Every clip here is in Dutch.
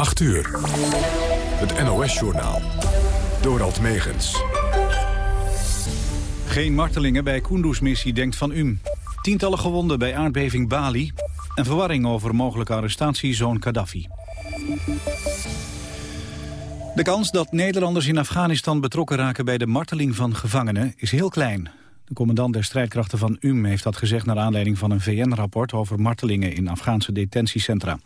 8 uur. Het NOS-journaal. Dorald Megens. Geen martelingen bij Kunduz-missie, denkt Van Um. Tientallen gewonden bij aardbeving Bali. En verwarring over mogelijke arrestatie zoon Gaddafi. De kans dat Nederlanders in Afghanistan betrokken raken bij de marteling van gevangenen is heel klein. De commandant der strijdkrachten van UM heeft dat gezegd naar aanleiding van een VN-rapport over martelingen in Afghaanse detentiecentra.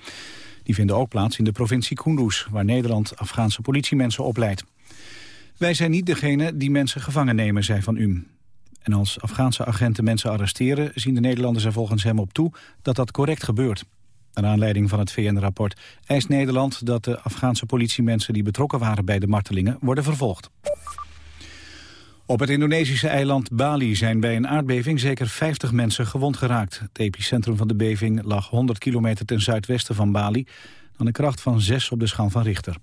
Die vinden ook plaats in de provincie Kunduz, waar Nederland Afghaanse politiemensen opleidt. Wij zijn niet degene die mensen gevangen nemen, zei Van UM. En als Afghaanse agenten mensen arresteren... zien de Nederlanders er volgens hem op toe dat dat correct gebeurt. Naar aanleiding van het VN-rapport eist Nederland dat de Afghaanse politiemensen... die betrokken waren bij de martelingen worden vervolgd. Op het Indonesische eiland Bali zijn bij een aardbeving zeker 50 mensen gewond geraakt. Het epicentrum van de beving lag 100 kilometer ten zuidwesten van Bali... aan een kracht van 6 op de schaal van Richter.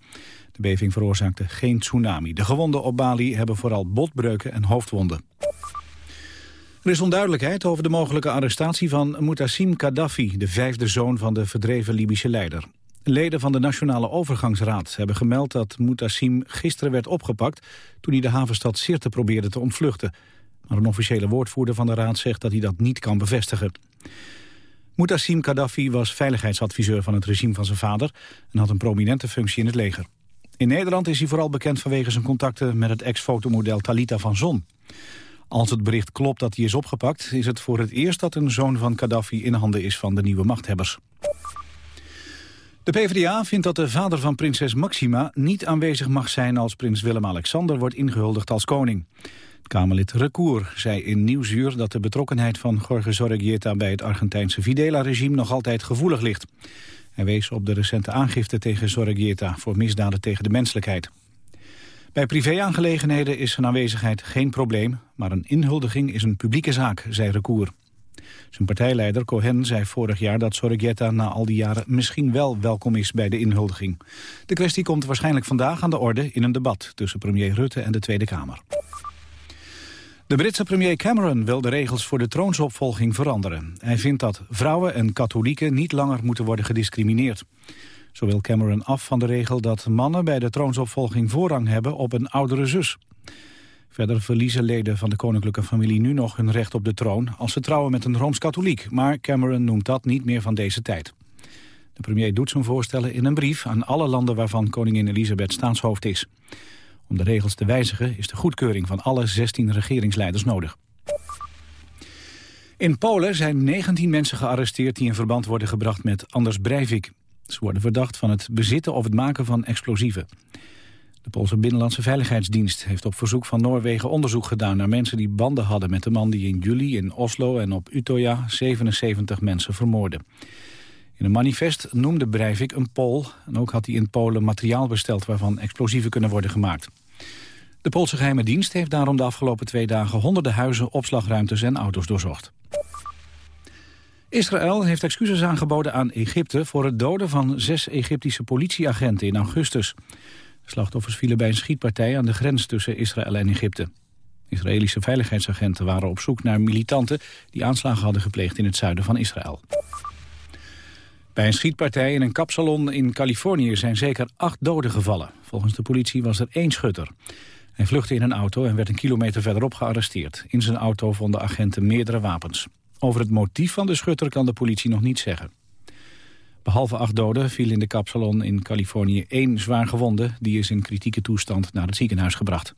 De beving veroorzaakte geen tsunami. De gewonden op Bali hebben vooral botbreuken en hoofdwonden. Er is onduidelijkheid over de mogelijke arrestatie van Mutassim Gaddafi... de vijfde zoon van de verdreven Libische leider. Leden van de Nationale Overgangsraad hebben gemeld dat Mutassim gisteren werd opgepakt toen hij de havenstad Sirte probeerde te ontvluchten. Maar een officiële woordvoerder van de raad zegt dat hij dat niet kan bevestigen. Mutassim Gaddafi was veiligheidsadviseur van het regime van zijn vader en had een prominente functie in het leger. In Nederland is hij vooral bekend vanwege zijn contacten met het ex-fotomodel Talita van Zon. Als het bericht klopt dat hij is opgepakt, is het voor het eerst dat een zoon van Gaddafi in handen is van de nieuwe machthebbers. De PvdA vindt dat de vader van prinses Maxima niet aanwezig mag zijn als prins Willem-Alexander wordt ingehuldigd als koning. Kamerlid Recour zei in Nieuwsuur dat de betrokkenheid van Jorge Zorregieta bij het Argentijnse Videla-regime nog altijd gevoelig ligt. Hij wees op de recente aangifte tegen Zorregieta voor misdaden tegen de menselijkheid. Bij privéaangelegenheden is zijn aanwezigheid geen probleem, maar een inhuldiging is een publieke zaak, zei Recour. Zijn partijleider Cohen zei vorig jaar dat Sorregetta na al die jaren misschien wel welkom is bij de inhuldiging. De kwestie komt waarschijnlijk vandaag aan de orde in een debat tussen premier Rutte en de Tweede Kamer. De Britse premier Cameron wil de regels voor de troonsopvolging veranderen. Hij vindt dat vrouwen en katholieken niet langer moeten worden gediscrimineerd. Zo wil Cameron af van de regel dat mannen bij de troonsopvolging voorrang hebben op een oudere zus. Verder verliezen leden van de koninklijke familie nu nog hun recht op de troon... als ze trouwen met een Rooms-Katholiek. Maar Cameron noemt dat niet meer van deze tijd. De premier doet zijn voorstellen in een brief aan alle landen... waarvan koningin Elisabeth staatshoofd is. Om de regels te wijzigen is de goedkeuring van alle 16 regeringsleiders nodig. In Polen zijn 19 mensen gearresteerd die in verband worden gebracht met Anders Breivik. Ze worden verdacht van het bezitten of het maken van explosieven. De Poolse Binnenlandse Veiligheidsdienst heeft op verzoek van Noorwegen onderzoek gedaan naar mensen die banden hadden met de man die in juli in Oslo en op Utøya 77 mensen vermoordde. In een manifest noemde Breivik een Pool en ook had hij in Polen materiaal besteld waarvan explosieven kunnen worden gemaakt. De Poolse geheime dienst heeft daarom de afgelopen twee dagen honderden huizen, opslagruimtes en auto's doorzocht. Israël heeft excuses aangeboden aan Egypte voor het doden van zes Egyptische politieagenten in augustus. Slachtoffers vielen bij een schietpartij aan de grens tussen Israël en Egypte. Israëlische veiligheidsagenten waren op zoek naar militanten... die aanslagen hadden gepleegd in het zuiden van Israël. Bij een schietpartij in een kapsalon in Californië zijn zeker acht doden gevallen. Volgens de politie was er één schutter. Hij vluchtte in een auto en werd een kilometer verderop gearresteerd. In zijn auto vonden agenten meerdere wapens. Over het motief van de schutter kan de politie nog niet zeggen. Behalve acht doden viel in de kapsalon in Californië één zwaar gewonde. Die is in kritieke toestand naar het ziekenhuis gebracht.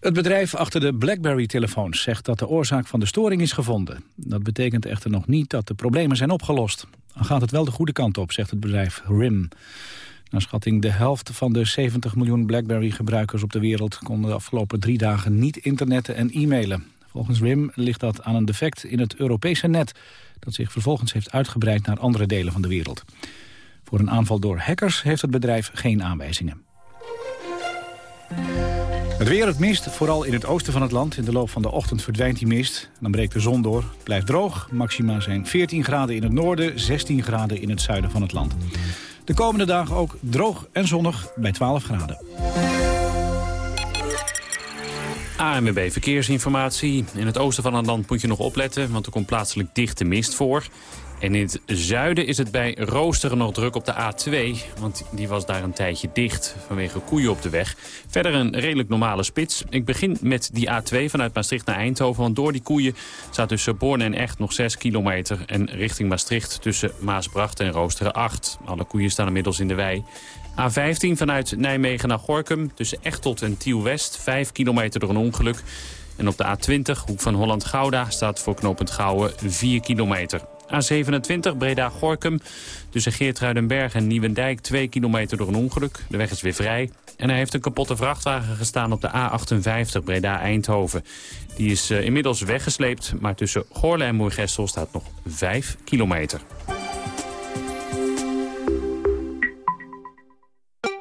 Het bedrijf achter de BlackBerry-telefoons zegt dat de oorzaak van de storing is gevonden. Dat betekent echter nog niet dat de problemen zijn opgelost. Dan gaat het wel de goede kant op, zegt het bedrijf RIM. Naar schatting de helft van de 70 miljoen BlackBerry-gebruikers op de wereld... konden de afgelopen drie dagen niet internetten en e-mailen. Volgens RIM ligt dat aan een defect in het Europese net dat zich vervolgens heeft uitgebreid naar andere delen van de wereld. Voor een aanval door hackers heeft het bedrijf geen aanwijzingen. Het weer, het mist, vooral in het oosten van het land. In de loop van de ochtend verdwijnt die mist. Dan breekt de zon door. Blijft droog. Maxima zijn 14 graden in het noorden, 16 graden in het zuiden van het land. De komende dagen ook droog en zonnig bij 12 graden. ANWB Verkeersinformatie. In het oosten van het land moet je nog opletten, want er komt plaatselijk dichte mist voor. En in het zuiden is het bij Roosteren nog druk op de A2. Want die was daar een tijdje dicht vanwege koeien op de weg. Verder een redelijk normale spits. Ik begin met die A2 vanuit Maastricht naar Eindhoven. Want door die koeien staat tussen Born en Echt nog 6 kilometer. En richting Maastricht tussen Maasbracht en Roosteren 8. Alle koeien staan inmiddels in de wei. A15 vanuit Nijmegen naar Gorkum tussen Echtelt en Tiel-West. 5 kilometer door een ongeluk. En op de A20, hoek van Holland-Gouda, staat voor knooppunt Gouwen 4 kilometer. A27 Breda-Gorkum tussen Geertruidenberg en Nieuwendijk 2 kilometer door een ongeluk. De weg is weer vrij. En er heeft een kapotte vrachtwagen gestaan op de A58 Breda-Eindhoven. Die is uh, inmiddels weggesleept, maar tussen Goorle en Moergestel staat nog 5 kilometer.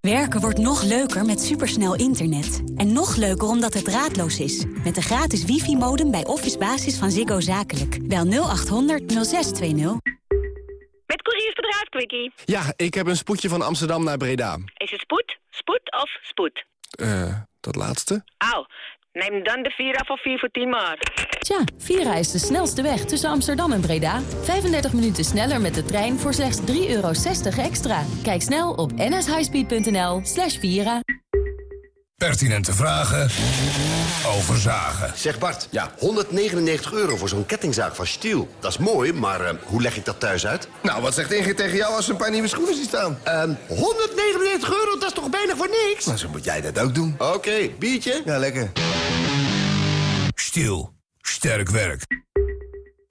Werken wordt nog leuker met supersnel internet. En nog leuker omdat het draadloos is. Met de gratis wifi-modem bij Office Basis van Ziggo Zakelijk. Bel 0800 0620. Met couriersbedrijf Quickie. Ja, ik heb een spoedje van Amsterdam naar Breda. Is het spoed, spoed of spoed? Eh, uh, dat laatste. Au, neem dan de Vira voor 4 voor 10 maar. Tja, Vira is de snelste weg tussen Amsterdam en Breda. 35 minuten sneller met de trein voor slechts 3,60 euro extra. Kijk snel op nshighspeed.nl slash Vira. Pertinente vragen over zagen. Zeg Bart, ja, 199 euro voor zo'n kettingzaag van Stiel. Dat is mooi, maar uh, hoe leg ik dat thuis uit? Nou, wat zegt Ingrid tegen jou als ze een paar nieuwe schoenen ziet staan? Um, 199 euro, dat is toch bijna voor niks? Nou, zo moet jij dat ook doen. Oké, okay, biertje? Ja, lekker. Stiel. Sterk werk.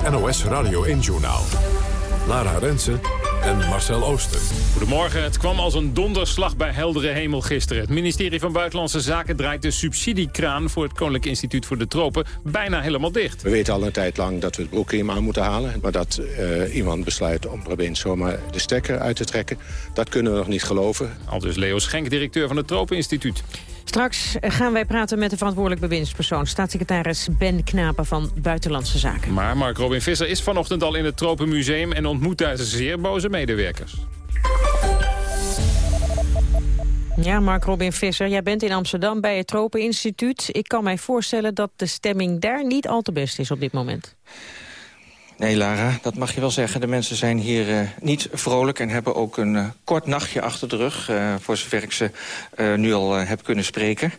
Het NOS Radio 1-journaal. Lara Rensen en Marcel Ooster. Goedemorgen. Het kwam als een donderslag bij heldere hemel gisteren. Het ministerie van Buitenlandse Zaken draait de subsidiekraan... voor het Koninklijk Instituut voor de Tropen bijna helemaal dicht. We weten al een tijd lang dat we het broekriem aan moeten halen. Maar dat uh, iemand besluit om er zomaar de stekker uit te trekken... dat kunnen we nog niet geloven. Al dus Leo Schenk, directeur van het Tropeninstituut. Straks gaan wij praten met de verantwoordelijk bewindspersoon... staatssecretaris Ben Knapen van Buitenlandse Zaken. Maar Mark Robin Visser is vanochtend al in het Tropenmuseum... en ontmoet daar zeer boze medewerkers. Ja, Mark Robin Visser, jij bent in Amsterdam bij het Tropeninstituut. Ik kan mij voorstellen dat de stemming daar niet al te best is op dit moment. Nee, Lara, dat mag je wel zeggen. De mensen zijn hier uh, niet vrolijk en hebben ook een uh, kort nachtje achter de rug... Uh, voor zover ik ze nu al heb kunnen spreken.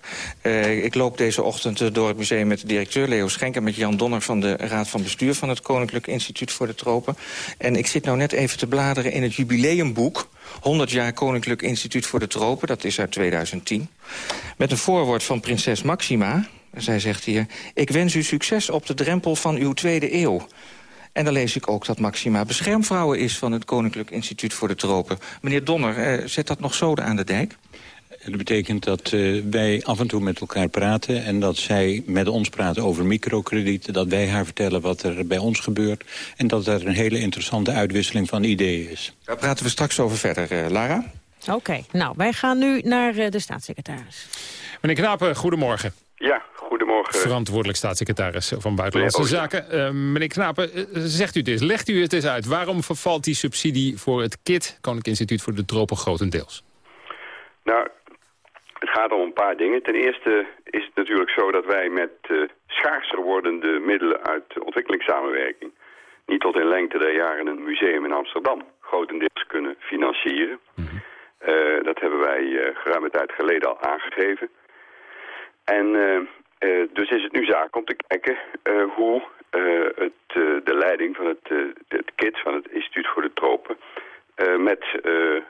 ik loop deze ochtend door het museum met de directeur Leo Schenk... en met Jan Donner van de Raad van Bestuur van het Koninklijk Instituut voor de Tropen. En ik zit nou net even te bladeren in het jubileumboek... 100 jaar Koninklijk Instituut voor de Tropen, dat is uit 2010. Met een voorwoord van prinses Maxima. Zij zegt hier... Ik wens u succes op de drempel van uw tweede eeuw. En dan lees ik ook dat Maxima beschermvrouwen is... van het Koninklijk Instituut voor de Tropen. Meneer Donner, eh, zet dat nog zoden aan de dijk? Dat betekent dat uh, wij af en toe met elkaar praten... en dat zij met ons praat over microkredieten... dat wij haar vertellen wat er bij ons gebeurt... en dat er een hele interessante uitwisseling van ideeën is. Daar praten we straks over verder, uh, Lara. Oké, okay, nou, wij gaan nu naar uh, de staatssecretaris. Meneer Knapen, goedemorgen. Ja, goedemorgen. Verantwoordelijk staatssecretaris van Buitenlandse Zaken. Uh, meneer Knapen, uh, zegt u het eens, legt u het eens uit. Waarom vervalt die subsidie voor het KIT, Koninklijk Instituut voor de Tropen, grotendeels? Nou, het gaat om een paar dingen. Ten eerste is het natuurlijk zo dat wij met uh, schaarser wordende middelen uit ontwikkelingssamenwerking... niet tot in lengte der jaren een museum in Amsterdam grotendeels kunnen financieren. Mm dat hebben wij geruime tijd geleden al aangegeven. En uh, dus is het nu zaak om te kijken uh, hoe het, de leiding van het, het KIT, van het Instituut voor de Tropen, met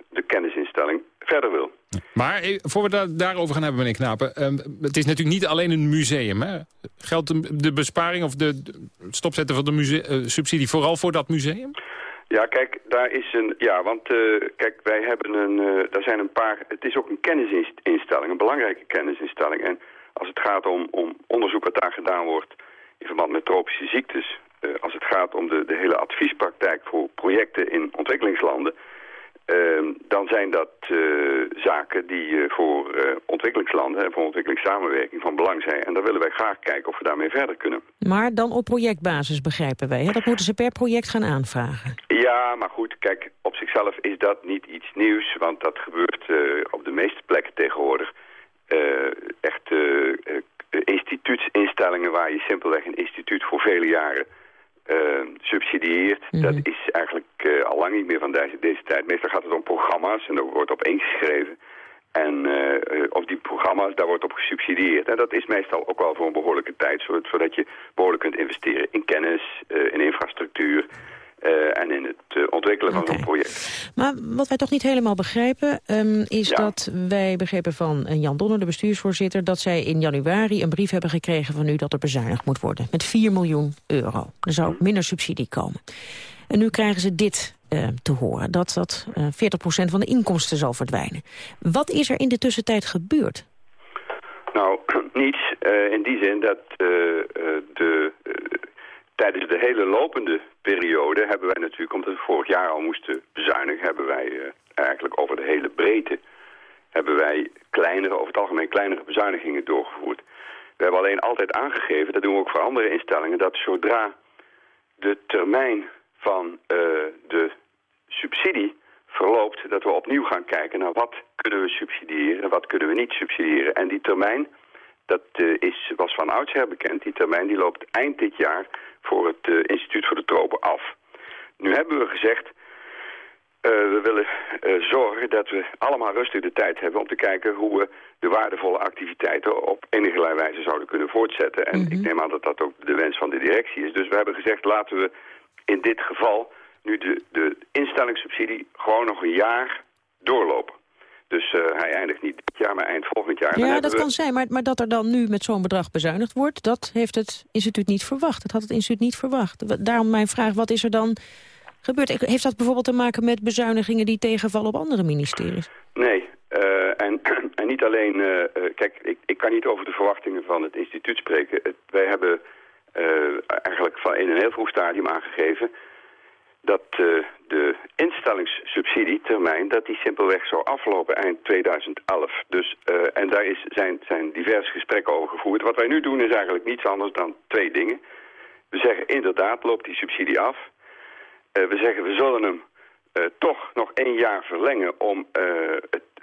de kennisinstelling verder wil. Maar voor we da daarover gaan hebben, meneer Knapen, ehm, het is natuurlijk niet alleen een museum. Hè? Geldt de, besparing of de, de stopzetten van de subsidie vooral voor dat museum? Ja, kijk, daar is een... Ja, want uh, kijk, wij hebben een... Uh, daar zijn een paar... Het is ook een kennisinstelling, een belangrijke kennisinstelling. En als het gaat om, om onderzoek wat daar gedaan wordt in verband met tropische ziektes... Uh, als het gaat om de, de hele adviespraktijk voor projecten in ontwikkelingslanden... Ehm, dan zijn dat zaken die voor ontwikkelingslanden en voor ontwikkelingssamenwerking van belang zijn. En daar willen wij graag kijken of we daarmee verder kunnen. Maar dan op projectbasis begrijpen wij. Hè? Dat moeten ze per project gaan aanvragen. Ja, maar goed, kijk, op zichzelf is dat niet iets nieuws. Want dat gebeurt op de meeste plekken tegenwoordig. Uh, echt uh, instituutsinstellingen waar je simpelweg een instituut voor vele jaren subsidieert. Mm. Dat is eigenlijk al lang niet meer van deze, deze tijd. Meestal gaat het om programma's en daar wordt op ingeschreven. En uh, op die programma's, daar wordt op gesubsidieerd. En dat is meestal ook wel voor een behoorlijke tijd, zodat je behoorlijk kunt investeren in kennis, uh, in infrastructuur. Uh, en in het ontwikkelen okay. van zo'n project. Maar wat wij toch niet helemaal begrijpen... Um, is ja. dat wij begrepen van Jan Donner, de bestuursvoorzitter... dat zij in januari een brief hebben gekregen van u dat er bezuinigd moet worden. Met 4 miljoen euro. Er zou minder subsidie komen. En nu krijgen ze dit uh, te horen. Dat, dat uh, 40% van de inkomsten zal verdwijnen. Wat is er in de tussentijd gebeurd? Nou, niets. In die zin dat de, tijdens de hele lopende periode hebben wij natuurlijk, omdat we vorig jaar al moesten bezuinigen, hebben wij eigenlijk over de hele breedte hebben wij kleinere, over het algemeen kleinere bezuinigingen doorgevoerd. We hebben alleen altijd aangegeven, dat doen we ook voor andere instellingen, dat zodra de termijn van uh, de subsidie verloopt dat we opnieuw gaan kijken naar wat kunnen we subsidiëren en wat kunnen we niet subsidiëren. En die termijn, dat uh, is, was van oudsher bekend, die termijn die loopt eind dit jaar voor het uh, Instituut voor de Tropen af. Nu hebben we gezegd, uh, we willen zorgen dat we allemaal rustig de tijd hebben om te kijken hoe we de waardevolle activiteiten op enige wijze zouden kunnen voortzetten. En mm -hmm. ik neem aan dat dat ook de wens van de directie is. Dus we hebben gezegd, laten we in dit geval nu de, de instellingssubsidie gewoon nog een jaar doorlopen. Dus uh, hij eindigt niet dit jaar, maar eind volgend jaar. Ja, dat we... kan zijn, maar, maar dat er dan nu met zo'n bedrag bezuinigd wordt... dat heeft het instituut niet verwacht. Dat had het instituut niet verwacht. Daarom mijn vraag, wat is er dan gebeurd? Heeft dat bijvoorbeeld te maken met bezuinigingen die tegenvallen op andere ministeries? Nee, uh, en, en niet alleen... Uh, kijk, ik, ik kan niet over de verwachtingen van het instituut spreken. Het, wij hebben eigenlijk van in een heel vroeg stadium aangegeven dat uh, de instellingssubsidietermijn dat die simpelweg zou aflopen eind 2011. Dus, uh, en daar is, zijn, zijn diverse gesprekken over gevoerd. Wat wij nu doen is eigenlijk niets anders dan twee dingen. We zeggen inderdaad loopt die subsidie af. Uh, we zeggen we zullen hem toch nog één jaar verlengen om,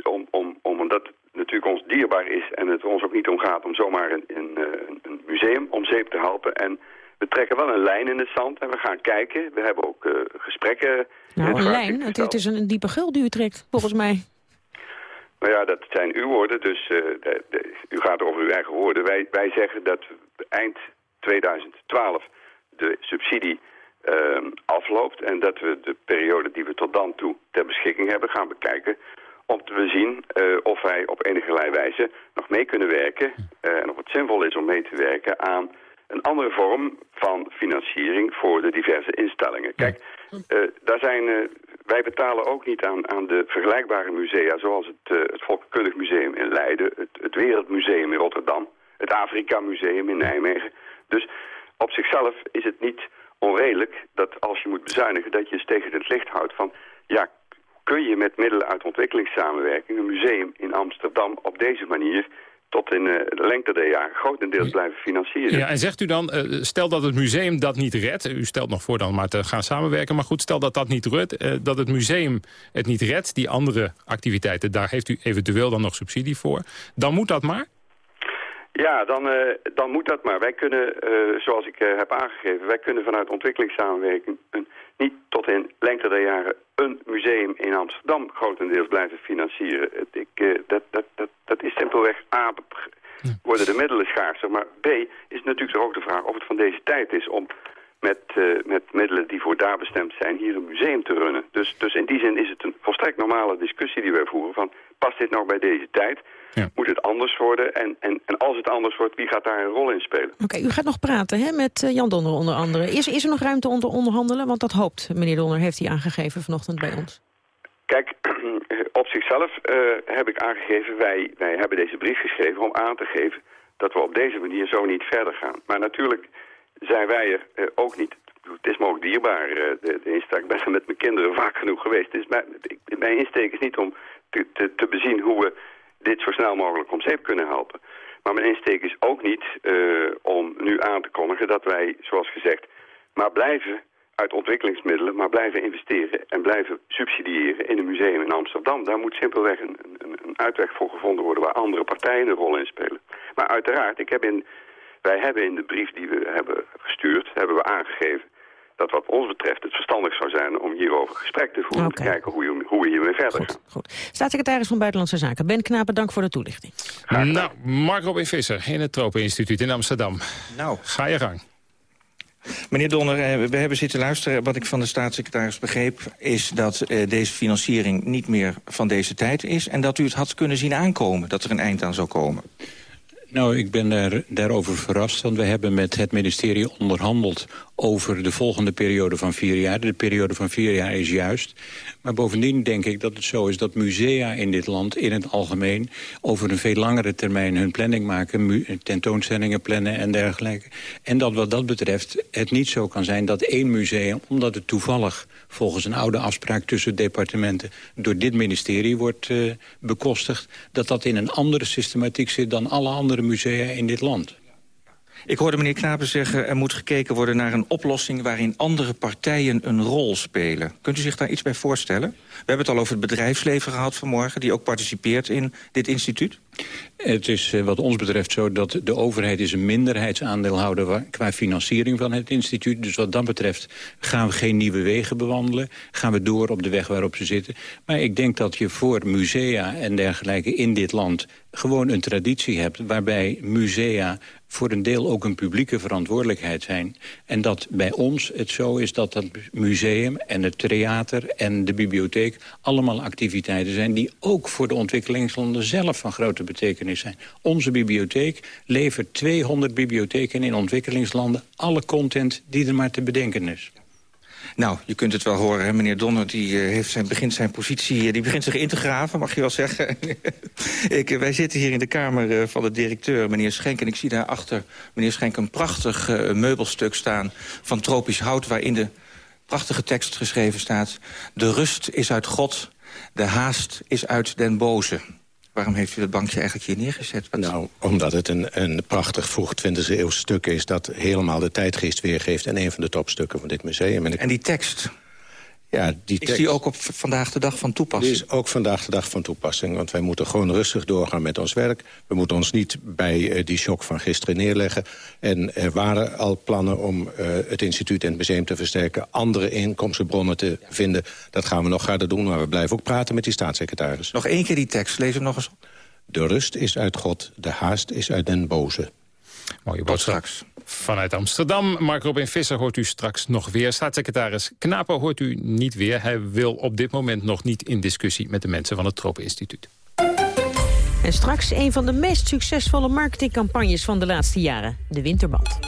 om, om, om, omdat het natuurlijk ons dierbaar is en het ons ook niet om gaat om zomaar een, een, een museum om zeep te helpen. En we trekken wel een lijn in het zand en we gaan kijken. We hebben ook uh, gesprekken. Nou, een lijn? Het, het, is een, diepe gul die u trekt, volgens mij. Nou ja, dat zijn uw woorden, dus uh, de, de, u gaat over uw eigen woorden. Wij, wij zeggen dat eind 2012 de subsidie uh, afloopt... en dat we de periode die we tot dan toe ter beschikking hebben gaan bekijken... om te zien uh, of wij op enige wijze nog mee kunnen werken... en of het zinvol is om mee te werken aan een andere vorm van financiering voor de diverse instellingen. Kijk, uh, daar zijn, uh, wij betalen ook niet aan, aan de vergelijkbare musea... zoals het, uh, het Volkenkundig Museum in Leiden, het, het Wereldmuseum in Rotterdam... het Afrika Museum in Nijmegen. Dus op zichzelf is het niet onredelijk dat als je moet bezuinigen... dat je eens tegen het licht houdt van... ja, kun je met middelen uit ontwikkelingssamenwerking... een museum in Amsterdam op deze manier tot in de lengte der jaren grotendeels blijven financieren. Ja, en zegt u dan, stel dat het museum dat niet redt... u stelt nog voor dan maar te gaan samenwerken... maar goed, stel dat dat niet redt, dat het museum het niet redt... die andere activiteiten, daar heeft u eventueel dan nog subsidie voor... dan moet dat maar? Ja, dan, uh, dan moet dat maar. Wij kunnen, uh, zoals ik uh, heb aangegeven, wij kunnen vanuit ontwikkelingssamenwerking een, niet tot in lengte der jaren een museum in Amsterdam grotendeels blijven financieren. Ik, dat, dat, dat, dat is simpelweg A, worden de middelen schaarser, maar B is natuurlijk ook de vraag of het van deze tijd is om met, met middelen die voor daar bestemd zijn hier een museum te runnen. Dus, dus in die zin is het een volstrekt normale discussie die wij voeren van past dit nou bij deze tijd? Ja. Moet het anders worden? En, en, en als het anders wordt, wie gaat daar een rol in spelen? Oké, u gaat nog praten hè, met uh, Jan Donner onder andere. Is, is er nog ruimte om te onderhandelen? Want dat hoopt meneer Donner, heeft hij aangegeven vanochtend bij ons. Kijk, op zichzelf uh, heb ik aangegeven, wij, wij hebben deze brief geschreven om aan te geven dat we op deze manier zo niet verder gaan. Maar natuurlijk zijn wij er uh, ook niet. Het is me ook dierbaar, de, de insteek. Ik ben er met mijn kinderen vaak genoeg geweest. Dus mijn, mijn insteek is niet om te, te, te bezien hoe we dit zo snel mogelijk om zeep kunnen helpen. Maar mijn insteek is ook niet uh, om nu aan te kondigen dat wij, zoals gezegd, maar blijven uit ontwikkelingsmiddelen, maar blijven investeren en blijven subsidiëren in een museum in Amsterdam. Daar moet simpelweg een, een, een uitweg voor gevonden worden waar andere partijen een rol in spelen. Maar uiteraard, ik heb in, wij hebben in de brief die we hebben gestuurd, hebben we aangegeven dat wat ons betreft het verstandig zou zijn om hierover gesprek te voeren. Om te kijken hoe, je, hoe we hiermee verder goed, gaan. Goed. Staatssecretaris van Buitenlandse Zaken, Ben Knapen, dank voor de toelichting. Nou, Mark Robin Visser in het Tropeninstituut in Amsterdam. Nou. Ga je gang. Meneer Donner, eh, we hebben zitten luisteren. Wat ik van de staatssecretaris begreep... is dat eh, deze financiering niet meer van deze tijd is... en dat u het had kunnen zien aankomen, dat er een eind aan zou komen. Nou, ik ben daar, daarover verrast, want we hebben met het ministerie onderhandeld over de volgende periode van vier jaar. De periode van vier jaar is juist. Maar bovendien denk ik dat het zo is dat musea in dit land in het algemeen... over een veel langere termijn hun planning maken, tentoonstellingen plannen en dergelijke. En dat wat dat betreft het niet zo kan zijn dat één museum, omdat het toevallig volgens een oude afspraak tussen departementen door dit ministerie wordt uh, bekostigd, dat dat in een andere systematiek zit dan alle andere musea in dit land. Ik hoorde meneer Knapen zeggen... er moet gekeken worden naar een oplossing... waarin andere partijen een rol spelen. Kunt u zich daar iets bij voorstellen? We hebben het al over het bedrijfsleven gehad vanmorgen... die ook participeert in dit instituut. Het is eh, wat ons betreft zo dat de overheid is een minderheidsaandeelhouder qua financiering van het instituut. Dus wat dat betreft gaan we geen nieuwe wegen bewandelen. Gaan we door op de weg waarop ze zitten. Maar ik denk dat je voor musea en dergelijke in dit land gewoon een traditie hebt... waarbij musea voor een deel ook een publieke verantwoordelijkheid zijn. En dat bij ons het zo is dat het museum en het theater en de bibliotheek... allemaal activiteiten zijn die ook voor de ontwikkelingslanden zelf van grote betekenis zijn. Onze bibliotheek levert 200 bibliotheken in ontwikkelingslanden... alle content die er maar te bedenken is. Nou, je kunt het wel horen, hè? meneer Donner die, uh, heeft zijn, begint zijn positie... Uh, die begint zich in te graven, mag je wel zeggen. ik, uh, wij zitten hier in de kamer van de directeur, meneer Schenk... en ik zie daarachter, meneer Schenk, een prachtig meubelstuk staan... van tropisch hout, waarin de prachtige tekst geschreven staat... De rust is uit God, de haast is uit den boze. Waarom heeft u dat bankje eigenlijk hier neergezet? Wat... Nou, omdat het een, een prachtig vroeg 20e eeuw stuk is... dat helemaal de tijdgeest weergeeft... en een van de topstukken van dit museum. En, en die tekst? Ja, die is die ook op vandaag de dag van toepassing? Die is ook vandaag de dag van toepassing. Want wij moeten gewoon rustig doorgaan met ons werk. We moeten ons niet bij uh, die shock van gisteren neerleggen. En er waren al plannen om uh, het instituut en het museum te versterken... andere inkomstenbronnen te vinden. Dat gaan we nog harder doen, maar we blijven ook praten met die staatssecretaris. Nog één keer die tekst, lees hem nog eens op. De rust is uit God, de haast is uit den boze. Mooie boodschap. Vanuit Amsterdam. Mark Robin Visser hoort u straks nog weer. Staatssecretaris Knapen hoort u niet weer. Hij wil op dit moment nog niet in discussie met de mensen van het Tropeninstituut. En straks een van de meest succesvolle marketingcampagnes van de laatste jaren. De Winterband.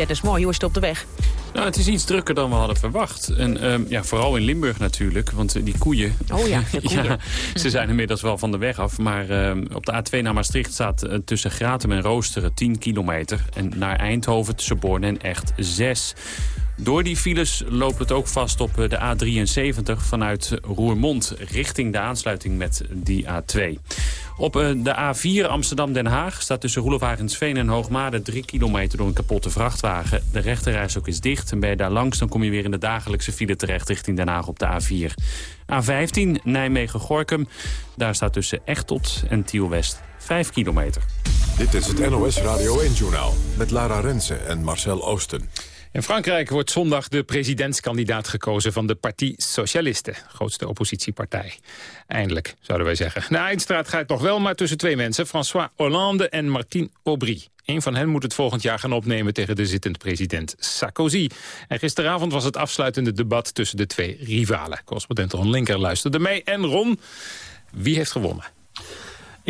Wet is mooi, hoe is het op de weg? Nou, het is iets drukker dan we hadden verwacht. En um, ja, vooral in Limburg natuurlijk, want die koeien... Oh ja, ja, ze zijn inmiddels wel van de weg af. Maar um, op de A2 naar Maastricht staat uh, tussen Gratum en Roosteren 10 kilometer. En naar Eindhoven tussen Born en Echt 6. Door die files loopt het ook vast op de A73 vanuit Roermond... richting de aansluiting met die A2. Op eh, de A4 Amsterdam-Den Haag staat tussen Roelofagensveen en Hoogmade 3 kilometer door een kapotte vrachtwagen. De rechterreis ook is dicht en ben je daar langs dan kom je weer in de dagelijkse file terecht richting Den Haag op de A4. A15 Nijmegen-Gorkum, daar staat tussen Echtot en Tiel-West 5 kilometer. Dit is het NOS Radio 1-journaal met Lara Rensen en Marcel Oosten. In Frankrijk wordt zondag de presidentskandidaat gekozen van de Parti Socialiste, grootste oppositiepartij. Eindelijk, zouden wij zeggen. De eindstraat gaat nog wel maar tussen twee mensen, François Hollande en Martine Aubry. Een van hen moet het volgend jaar gaan opnemen tegen de zittend president Sarkozy. En gisteravond was het afsluitende debat tussen de twee rivalen. Correspondent Ron Linker luisterde mee. En Ron, wie heeft gewonnen?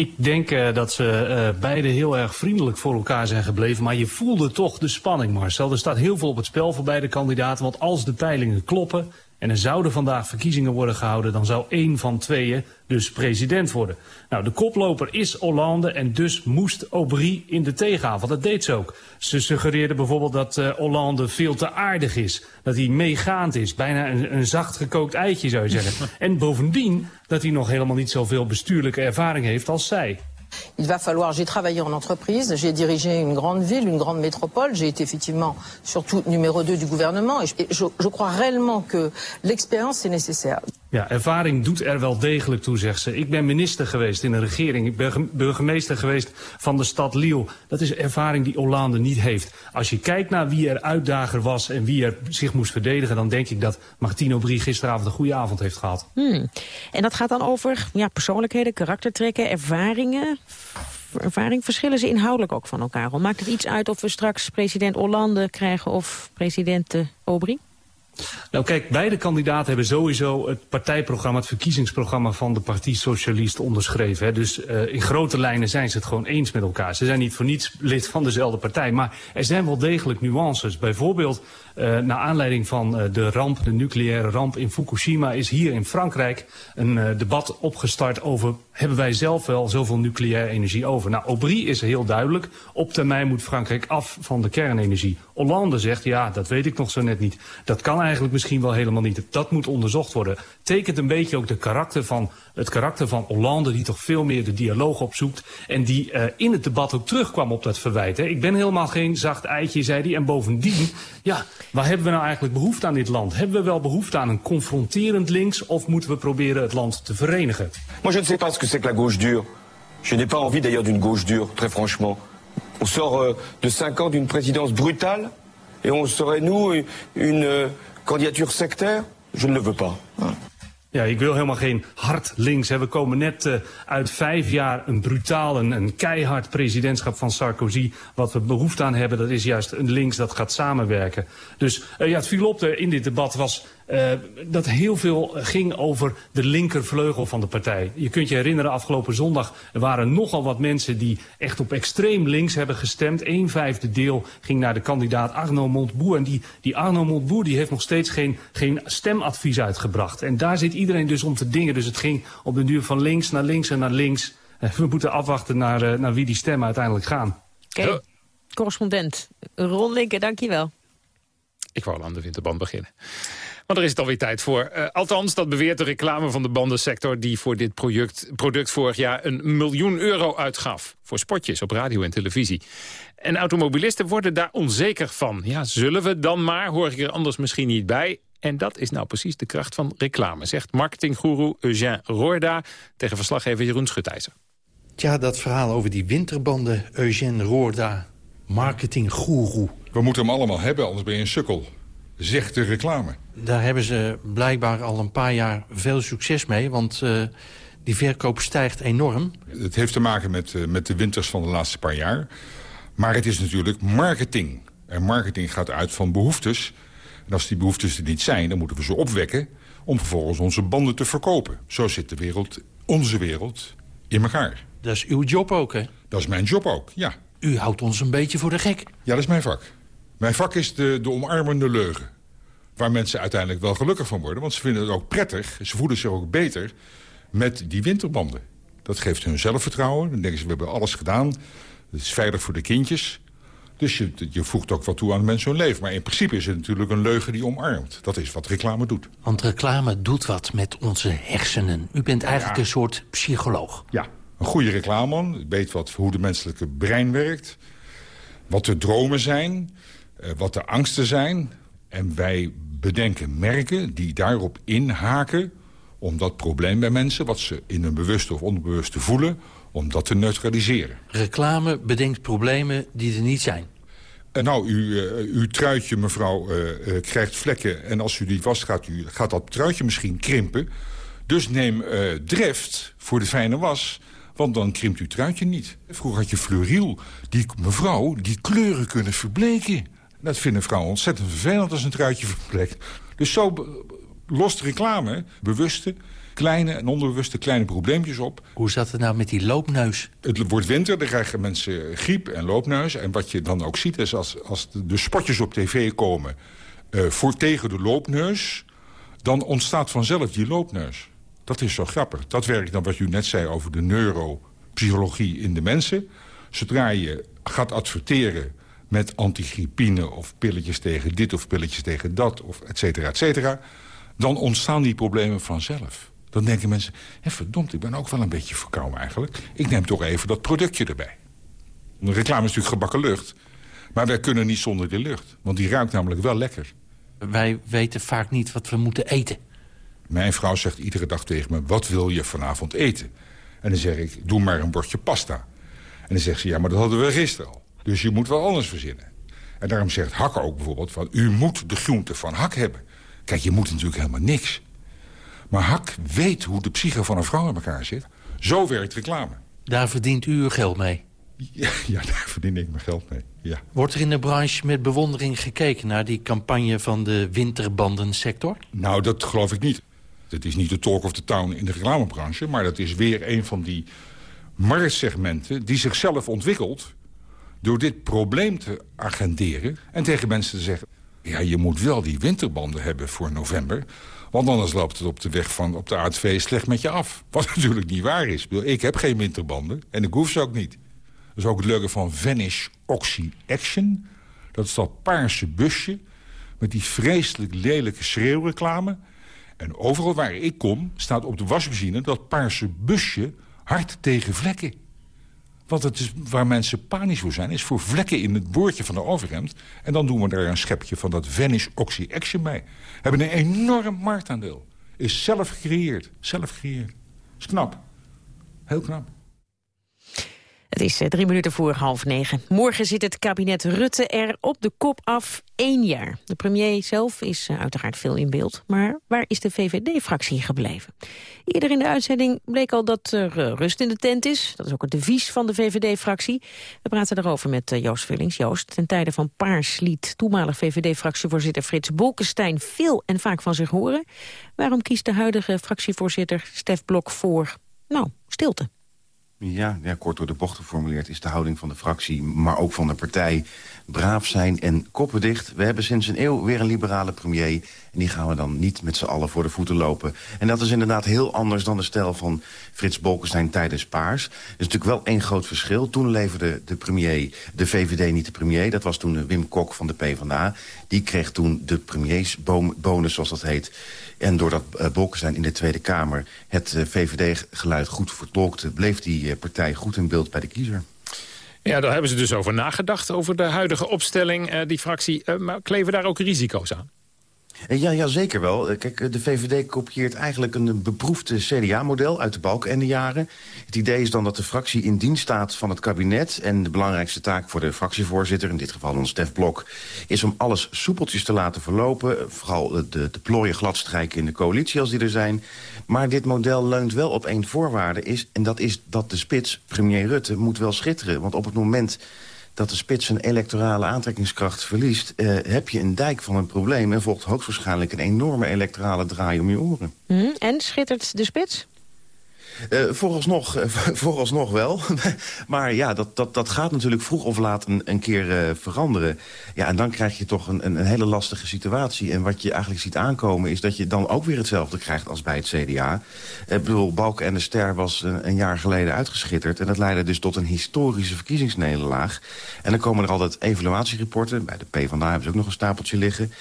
Ik denk uh, dat ze uh, beide heel erg vriendelijk voor elkaar zijn gebleven. Maar je voelde toch de spanning, Marcel. Er staat heel veel op het spel voor beide kandidaten. Want als de peilingen kloppen en er zouden vandaag verkiezingen worden gehouden... dan zou één van tweeën dus president worden. Nou, de koploper is Hollande en dus moest Aubry in de tegenhaven. Dat deed ze ook. Ze suggereerde bijvoorbeeld dat uh, Hollande veel te aardig is. Dat hij meegaand is. Bijna een, een zacht gekookt eitje, zou je zeggen. en bovendien dat hij nog helemaal niet zoveel bestuurlijke ervaring heeft als zij. Il va falloir, j'ai travaillé en entreprise, j'ai dirigé une grande ville, une grande métropole, j'ai été effectivement surtout numéro 2 du gouvernement et je, je crois réellement que l'expérience est nécessaire. Ja, ervaring doet er wel degelijk toe, zegt ze. Ik ben minister geweest in een regering. Ik ben burgemeester geweest van de stad Lille. Dat is ervaring die Hollande niet heeft. Als je kijkt naar wie er uitdager was en wie er zich moest verdedigen... dan denk ik dat Martino Brie gisteravond een goede avond heeft gehad. Hmm. En dat gaat dan over ja, persoonlijkheden, karaktertrekken, ervaringen... Ervaring verschillen ze inhoudelijk ook van elkaar. Maakt het iets uit of we straks president Hollande krijgen of president Aubry? Nou kijk, beide kandidaten hebben sowieso het partijprogramma, het verkiezingsprogramma van de Partie Socialist onderschreven. Hè. Dus uh, in grote lijnen zijn ze het gewoon eens met elkaar. Ze zijn niet voor niets lid van dezelfde partij. Maar er zijn wel degelijk nuances. Bijvoorbeeld, uh, naar aanleiding van uh, de ramp, de nucleaire ramp in Fukushima, is hier in Frankrijk een debat opgestart over hebben wij zelf wel zoveel nucleaire energie over. Nou, Aubry is heel duidelijk. Op termijn moet Frankrijk af van de kernenergie. Hollande zegt, ja, dat weet ik nog zo net niet. Dat kan eigenlijk misschien wel helemaal niet. Dat moet onderzocht worden. Tekent een beetje ook de karakter van, het karakter van Hollande... die toch veel meer de dialoog opzoekt... en die uh, in het debat ook terugkwam op dat verwijt. Hè. Ik ben helemaal geen zacht eitje, zei hij. En bovendien, ja, waar hebben we nou eigenlijk behoefte aan dit land? Hebben we wel behoefte aan een confronterend links... of moeten we proberen het land te verenigen? Moi, je ne sais pas ce que c'est que la gauche dure. Je n'ai pas envie d'ailleurs d'une gauche dure, très franchement. On sort euh, de cinq ans d'une présidence brutale et on serait, nous, une, euh, candidature sectaire Je ne le veux pas. Ja, ik wil helemaal geen hard links. We komen net uh, uit vijf jaar een brutaal, een, keihard presidentschap van Sarkozy. Wat we behoefte aan hebben, dat is juist een links dat gaat samenwerken. Dus uh, ja, het viel op de, in dit debat was uh, dat heel veel ging over de linkervleugel van de partij. Je kunt je herinneren, afgelopen zondag er waren nogal wat mensen die echt op extreem links hebben gestemd. Een vijfde deel ging naar de kandidaat Arno Montboer. En die, die Arno Montboer die heeft nog steeds geen, geen stemadvies uitgebracht. En daar zit iedereen dus om te dingen. Dus het ging op de duur van links naar links en naar links. We moeten afwachten naar, uh, naar wie die stemmen uiteindelijk gaan. Oké, okay. correspondent Ron Linker, dankjewel. Ik wou aan de winterband beginnen. Maar er is het alweer tijd voor. Uh, althans, dat beweert de reclame van de bandensector... die voor dit product, product vorig jaar een miljoen euro uitgaf. Voor spotjes op radio en televisie. En automobilisten worden daar onzeker van. Ja, zullen we dan maar, hoor ik er anders misschien niet bij... En dat is nou precies de kracht van reclame, zegt marketinggoeroe Eugène Roorda... tegen verslaggever Jeroen Schutijzer. Tja, dat verhaal over die winterbanden, Eugène Roorda, marketinggoeroe. We moeten hem allemaal hebben, anders ben je een sukkel. Zegt de reclame. Daar hebben ze blijkbaar al een paar jaar veel succes mee, want... Uh, die verkoop stijgt enorm. Het heeft te maken met, uh, met de winters van de laatste paar jaar. Maar het is natuurlijk marketing. En marketing gaat uit van behoeftes en als die behoeftes er niet zijn, dan moeten we ze opwekken... om vervolgens onze banden te verkopen. Zo zit de wereld, onze wereld, in elkaar. Dat is uw job ook, hè? Dat is mijn job ook, ja. U houdt ons een beetje voor de gek. Ja, dat is mijn vak. Mijn vak is de, de omarmende leugen. Waar mensen uiteindelijk wel gelukkig van worden. Want ze vinden het ook prettig, ze voelen zich ook beter met die winterbanden. Dat geeft hun zelfvertrouwen. Dan denken ze, we hebben alles gedaan. Het is veilig voor de kindjes. Dus je, je voegt ook wat toe aan mensen hun leven. Maar in principe is het natuurlijk een leugen die omarmt. Dat is wat reclame doet. Want reclame doet wat met onze hersenen. U bent eigenlijk ja. een soort psycholoog. Ja, Een goede reclameman weet wat, hoe de menselijke brein werkt. Wat de dromen zijn. Eh, wat de angsten zijn. En wij bedenken merken die daarop inhaken... om dat probleem bij mensen, wat ze in hun bewuste of onderbewuste voelen... om dat te neutraliseren. Reclame bedenkt problemen die er niet zijn. En nou, u, eh, uw truitje, mevrouw, eh, eh, krijgt vlekken... en als u die wast, gaat, u, gaat dat truitje misschien krimpen. Dus neem eh Dreft voor de fijne was, want dan krimpt uw truitje niet. Vroeger had je Fleuriel. Die mevrouw, die kleuren kunnen verbleken. Dat vinden vrouwen ontzettend vervelend als een truitje verbleekt. Dus zo lost reclame bewuste, kleine en onderbewuste kleine probleempjes op. Hoe zat het nou met die loopneus? Het wordt winter, dan krijgen mensen griep en loopneus. En wat je dan ook ziet is als, als de, spotjes op tv komen... eh, voor tegen de loopneus, dan ontstaat vanzelf die loopneus. Dat is zo grappig. Dat werkt dan wat u net zei over de neuropsychologie in de mensen. Zodra je gaat adverteren met antigriepine of pilletjes tegen dit of pilletjes tegen dat... of et cetera, et cetera, dan ontstaan die problemen vanzelf. Dan denken mensen, hé, verdomd, ik ben ook wel een beetje verkouden eigenlijk. Ik neem toch even dat productje erbij. De reclame is natuurlijk gebakken lucht. Maar wij kunnen niet zonder die lucht. Want die ruikt namelijk wel lekker. Wij weten vaak niet wat we moeten eten. Mijn vrouw zegt iedere dag tegen me, wat wil je vanavond eten? En dan zeg ik, doe maar een bordje pasta. En dan zegt ze, ja, maar dat hadden we gisteren al. Dus je moet wel anders verzinnen. En daarom zegt Hak ook bijvoorbeeld, van, u moet de groente van Hak hebben. Kijk, je moet natuurlijk helemaal niks. Maar Hak weet hoe de psyche van een vrouw in elkaar zit. Zo werkt reclame. Daar verdient u uw geld mee. Ja, ja, daar verdien ik mijn geld mee. Ja. Wordt er in de branche met bewondering gekeken naar die campagne van de winterbandensector? Nou, dat geloof ik niet. Het is niet de talk of the town in de reclamebranche... maar dat is weer een van die marktsegmenten die zichzelf ontwikkelt... door dit probleem te agenderen en tegen mensen te zeggen... ja, je moet wel die winterbanden hebben voor november... want anders loopt het op de weg van op de A2 slecht met je af. Wat natuurlijk niet waar is. Ik heb geen winterbanden en ik hoef ze ook niet. Dat is ook het leuke van Vanish Oxy Action. Dat is dat paarse busje met die vreselijk lelijke schreeuwreclame. En overal waar ik kom staat op de wasmachine dat paarse busje hard tegen vlekken. Want het is waar mensen panisch voor zijn, is voor vlekken in het boordje van de overhemd. En dan doen we daar een schepje van dat Vanish Oxy Action bij. Hebben een enorm marktaandeel. Is zelf gecreëerd. Zelf gecreëerd. Is knap. Heel knap. Het is eh, drie minuten voor half negen. Morgen zit het kabinet Rutte er op de kop af één jaar. De premier zelf is eh, uiteraard veel in beeld. Maar waar is de VVD-fractie gebleven? Eerder in de uitzending bleek al dat er eh, rust in de tent is. Dat is ook het devies van de VVD-fractie. We praten daarover met Joost Vullings. Joost, ten tijde van Paars liet toenmalig VVD-fractievoorzitter Frits Bolkestein veel en vaak van zich horen. Waarom kiest de huidige fractievoorzitter Stef Blok voor, nou, stilte? Ja, kort door de bocht geformuleerd is de houding van de fractie... maar ook van de partij braaf zijn en koppen dicht. We hebben sinds een eeuw weer een liberale premier... en die gaan we dan niet met z'n allen voor de voeten lopen. En dat is inderdaad heel anders dan de stijl van Frits Bolkestein tijdens Paars. Er is natuurlijk wel één groot verschil. Toen leverde de premier, de VVD niet de premier. Dat was toen eh, Wim Kok van de PvdA. Die kreeg toen de premiersbonus, zoals dat heet... En doordat uh, Bolkestein in de Tweede Kamer het uh, VVD-geluid goed vertolkte... bleef die uh, partij goed in beeld bij de kiezer. Ja, daar hebben ze dus over nagedacht, over de huidige opstelling, uh, die fractie. Uh, maar kleven daar ook risico's aan? Ja, ja, zeker wel. Kijk, de VVD kopieert eigenlijk een beproefde CDA-model uit de Balkenende-jaren. Het idee is dan dat de fractie in dienst staat van het kabinet... en de belangrijkste taak voor de fractievoorzitter, in dit geval ons Stef Blok... is om alles soepeltjes te laten verlopen. Vooral de, de plooien gladstrijken in de coalitie als die er zijn. Maar dit model leunt wel op één voorwaarde, is, en dat is dat de spits, premier Rutte, moet wel schitteren. Want op het moment dat de spits zijn electorale aantrekkingskracht verliest... Uh, heb je een dijk van een probleem... en volgt hoogstwaarschijnlijk een enorme electorale draai om je oren. Mm, en schittert de spits? Uh, vooralsnog, uh, vooralsnog wel. maar ja, dat, dat, dat gaat natuurlijk vroeg of laat een, een keer uh, veranderen. Ja, en dan krijg je toch een, een, hele lastige situatie. En wat je eigenlijk ziet aankomen is dat je dan ook weer hetzelfde krijgt als bij het CDA. Ik bedoel, Balken en de Ster was een, een, jaar geleden uitgeschitterd. En dat leidde dus tot een historische verkiezingsnederlaag. En dan komen er altijd evaluatierapporten. Bij de PvdA hebben ze ook nog een stapeltje liggen.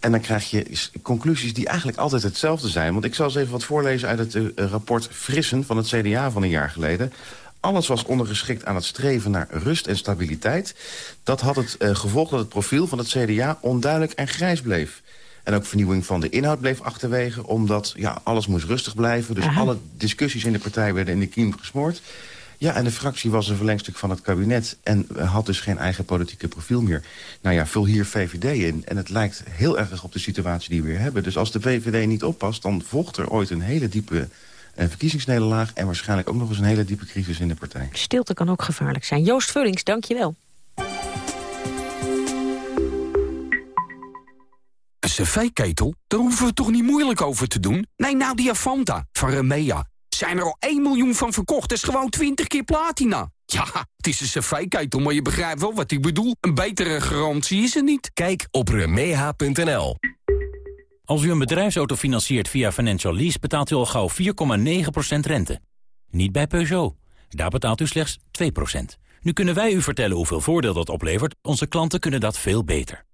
En dan krijg je conclusies die eigenlijk altijd hetzelfde zijn. Want ik zal eens even wat voorlezen uit het uh, rapport Frissen van het CDA van een jaar geleden. Alles was ondergeschikt aan het streven naar rust en stabiliteit. Dat had het uh, gevolg dat het profiel van het CDA onduidelijk en grijs bleef. En ook vernieuwing van de inhoud bleef achterwege... omdat ja, alles moest rustig blijven. Dus Aha. alle discussies in de partij werden in de kiem gesmoord. Ja, en de fractie was een verlengstuk van het kabinet... en had dus geen eigen politieke profiel meer. Nou ja, vul hier VVD in. En het lijkt heel erg op de situatie die we weer hebben. Dus als de VVD niet oppast, dan volgt er ooit een hele diepe een verkiezingsnederlaag... en waarschijnlijk ook nog eens een hele diepe crisis in de partij. Stilte kan ook gevaarlijk zijn. Joost Vullings, dank je wel. Een cv-ketel? Daar hoeven we toch niet moeilijk over te doen? Nee, nou die Avanta van Remea. Zijn er al 1 miljoen van verkocht, dat is gewoon 20 keer platina. Ja, het is een cv-ketel, maar je begrijpt wel wat ik bedoel. Een betere garantie is er niet. Kijk op remeha.nl. Als u een bedrijfsauto financiert via Financial Lease... betaalt u al gauw 4,9% rente. Niet bij Peugeot. Daar betaalt u slechts 2%. Nu kunnen wij u vertellen hoeveel voordeel dat oplevert. Onze klanten kunnen dat veel beter.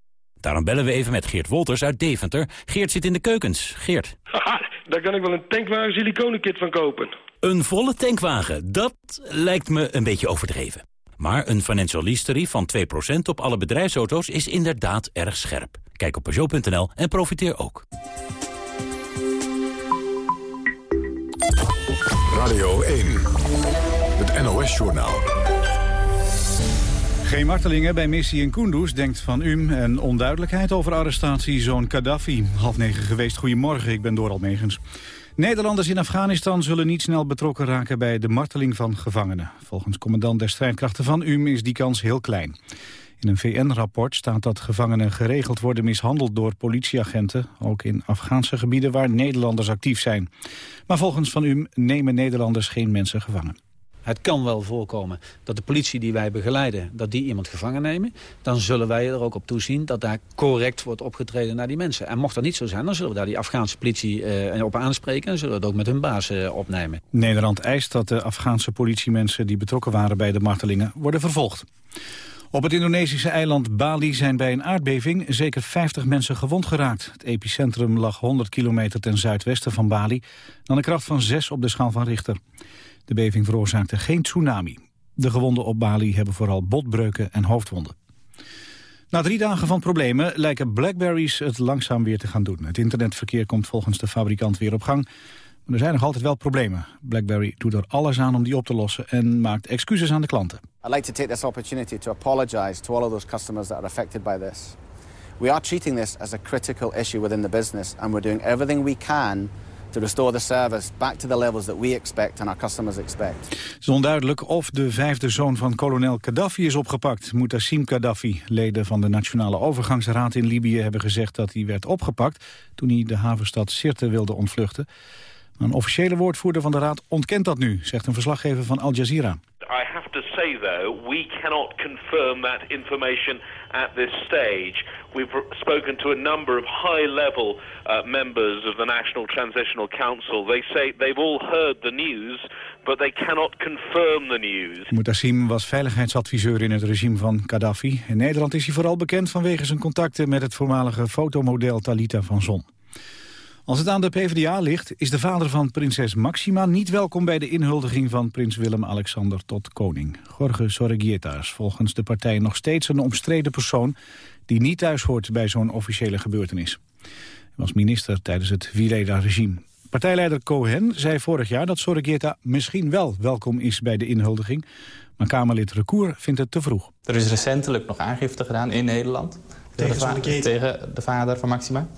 Daarom bellen we even met Geert Wolters uit Deventer. Geert zit in de keukens. Geert. Haha, daar kan ik wel een tankwagen siliconenkit van kopen. Een volle tankwagen, dat lijkt me een beetje overdreven. Maar een financial lease tarief van 2% op alle bedrijfsauto's is inderdaad erg scherp. Kijk op Peugeot.nl en profiteer ook. Radio 1, het NOS-journaal. Geen martelingen bij missie in Kunduz, denkt Van Um... en onduidelijkheid over arrestatie zoon Gaddafi. Half negen geweest, goedemorgen, ik ben Doral Megens. Nederlanders in Afghanistan zullen niet snel betrokken raken... bij de marteling van gevangenen. Volgens commandant der strijdkrachten Van Um is die kans heel klein. In een VN-rapport staat dat gevangenen geregeld worden mishandeld door politieagenten, ook in Afghaanse gebieden waar Nederlanders actief zijn. Maar volgens Van Um nemen Nederlanders geen mensen gevangen. Het kan wel voorkomen dat de politie die wij begeleiden... dat die iemand gevangen nemen. Dan zullen wij er ook op toezien dat daar correct wordt opgetreden naar die mensen. En mocht dat niet zo zijn, dan zullen we daar die Afghaanse politie uh, op aanspreken... en zullen we het ook met hun baas uh, opnemen. Nederland eist dat de Afghaanse politiemensen die betrokken waren bij de martelingen worden vervolgd. Op het Indonesische eiland Bali zijn bij een aardbeving zeker 50 mensen gewond geraakt. Het epicentrum lag 100 kilometer ten zuidwesten van Bali, dan een kracht van 6 op de schaal van Richter. De beving veroorzaakte geen tsunami. De gewonden op Bali hebben vooral botbreuken en hoofdwonden. Na drie dagen van problemen lijken Blackberries het langzaam weer te gaan doen. Het internetverkeer komt volgens de fabrikant weer op gang. Maar er zijn nog altijd wel problemen. BlackBerry doet er alles aan om die op te lossen en maakt excuses aan de klanten. I'd like to take this opportunity to apologize to all of those customers that are affected by this. We are treating this as a critical issue within the business and we're doing everything we can to restore the service back to the levels that we expect and our customers expect. Het is onduidelijk of de vijfde zoon van kolonel Gaddafi is opgepakt. Mutassim Gaddafi, leden van de Nationale Overgangsraad in Libië... hebben gezegd dat hij werd opgepakt toen hij de havenstad Sirte wilde ontvluchten. Een officiële woordvoerder van de raad ontkent dat nu, zegt een verslaggever van Al Jazeera. I have to say though, we cannot confirm that information at this stage. We've spoken to a number of high-level uh, members of the National Transitional Council. They say they've all heard the news, but they cannot confirm the news. Mutassim was veiligheidsadviseur in het regime van Gaddafi. In Nederland is hij vooral bekend vanwege zijn contacten met het voormalige fotomodel Talita van Zon. Als het aan de PvdA ligt, is de vader van prinses Maxima niet welkom bij de inhuldiging van prins Willem-Alexander tot koning. Jorge Sorregieta is volgens de partij nog steeds een omstreden persoon die niet thuis hoort bij zo'n officiële gebeurtenis. Hij was minister tijdens het Vileda-regime. Partijleider Cohen zei vorig jaar dat Sorregieta misschien wel welkom is bij de inhuldiging. Maar Kamerlid Recour vindt het te vroeg. Er is recentelijk nog aangifte gedaan in Nederland tegen, de, tegen de vader van Maxima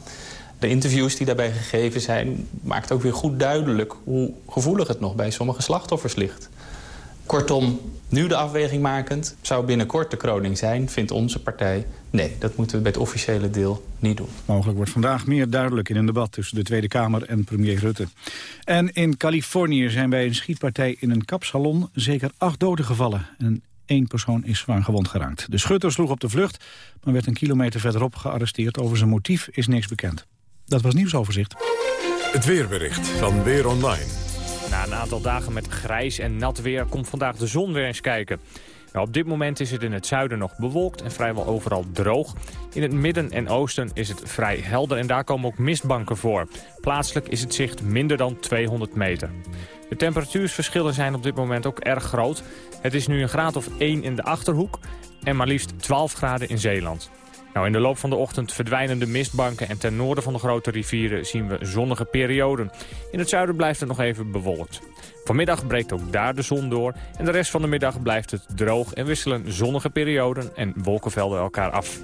de interviews die daarbij gegeven zijn... maakt ook weer goed duidelijk hoe gevoelig het nog bij sommige slachtoffers ligt. Kortom, nu de afweging makend, zou binnenkort de kroning zijn, vindt onze partij. Nee, dat moeten we bij het officiële deel niet doen. Mogelijk wordt vandaag meer duidelijk in een debat tussen de Tweede Kamer en premier Rutte. En in Californië zijn bij een schietpartij in een kapsalon zeker acht doden gevallen. En één persoon is zwaar gewond geraakt. De schutter sloeg op de vlucht, maar werd een kilometer verderop gearresteerd. Over zijn motief is niks bekend. Dat was nieuwsoverzicht. Het weerbericht van Weer Online. Na een aantal dagen met grijs en nat weer komt vandaag de zon weer eens kijken. Nou, op dit moment is het in het zuiden nog bewolkt en vrijwel overal droog. In het midden en oosten is het vrij helder en daar komen ook mistbanken voor. Plaatselijk is het zicht minder dan 200 meter. De temperatuursverschillen zijn op dit moment ook erg groot. Het is nu een graad of 1 in de Achterhoek en maar liefst 12 graden in Zeeland. Nou, in de loop van de ochtend verdwijnen de mistbanken en ten noorden van de grote rivieren zien we zonnige perioden. In het zuiden blijft het nog even bewolkt. Vanmiddag breekt ook daar de zon door en de rest van de middag blijft het droog en wisselen zonnige perioden en wolkenvelden elkaar af.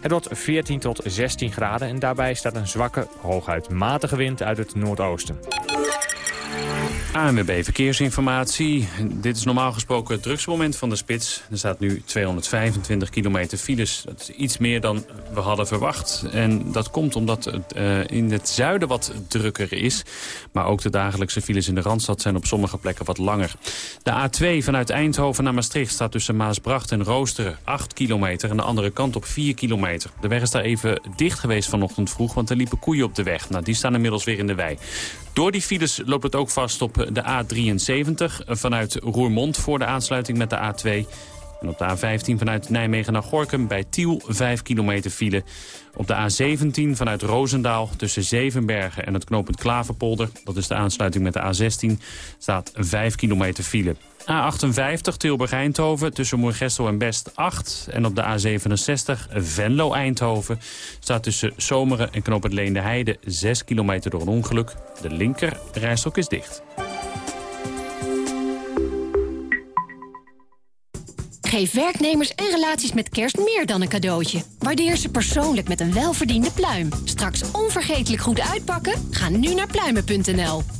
Het wordt 14 tot 16 graden en daarbij staat een zwakke, hooguit matige wind uit het noordoosten. ANWB Verkeersinformatie. Dit is normaal gesproken het drukste moment van de spits. Er staat nu 225 kilometer files. Dat is iets meer dan we hadden verwacht. En dat komt omdat het uh, in het zuiden wat drukker is. Maar ook de dagelijkse files in de Randstad zijn op sommige plekken wat langer. De A2 vanuit Eindhoven naar Maastricht staat tussen Maasbracht en Roosteren 8 kilometer. En de andere kant op 4 kilometer. De weg is daar even dicht geweest vanochtend vroeg, want er liepen koeien op de weg. Nou, die staan inmiddels weer in de wei. Door die files loopt het ook vast op de A73 vanuit Roermond voor de aansluiting met de A2. En op de A15 vanuit Nijmegen naar Gorkum bij Tiel 5 kilometer file. Op de A17 vanuit Roosendaal tussen Zevenbergen en het knooppunt Klaverpolder... dat is de aansluiting met de A16, staat 5 kilometer file. A58 Tilburg-Eindhoven tussen Moergestel en Best 8. En op de A67 Venlo-Eindhoven staat tussen Zomeren en knooppunt Leende Heide 6 kilometer door een ongeluk. De linker rijstok is dicht. Geef werknemers en relaties met kerst meer dan een cadeautje. Waardeer ze persoonlijk met een welverdiende pluim. Straks onvergetelijk goed uitpakken? Ga nu naar pluimen.nl.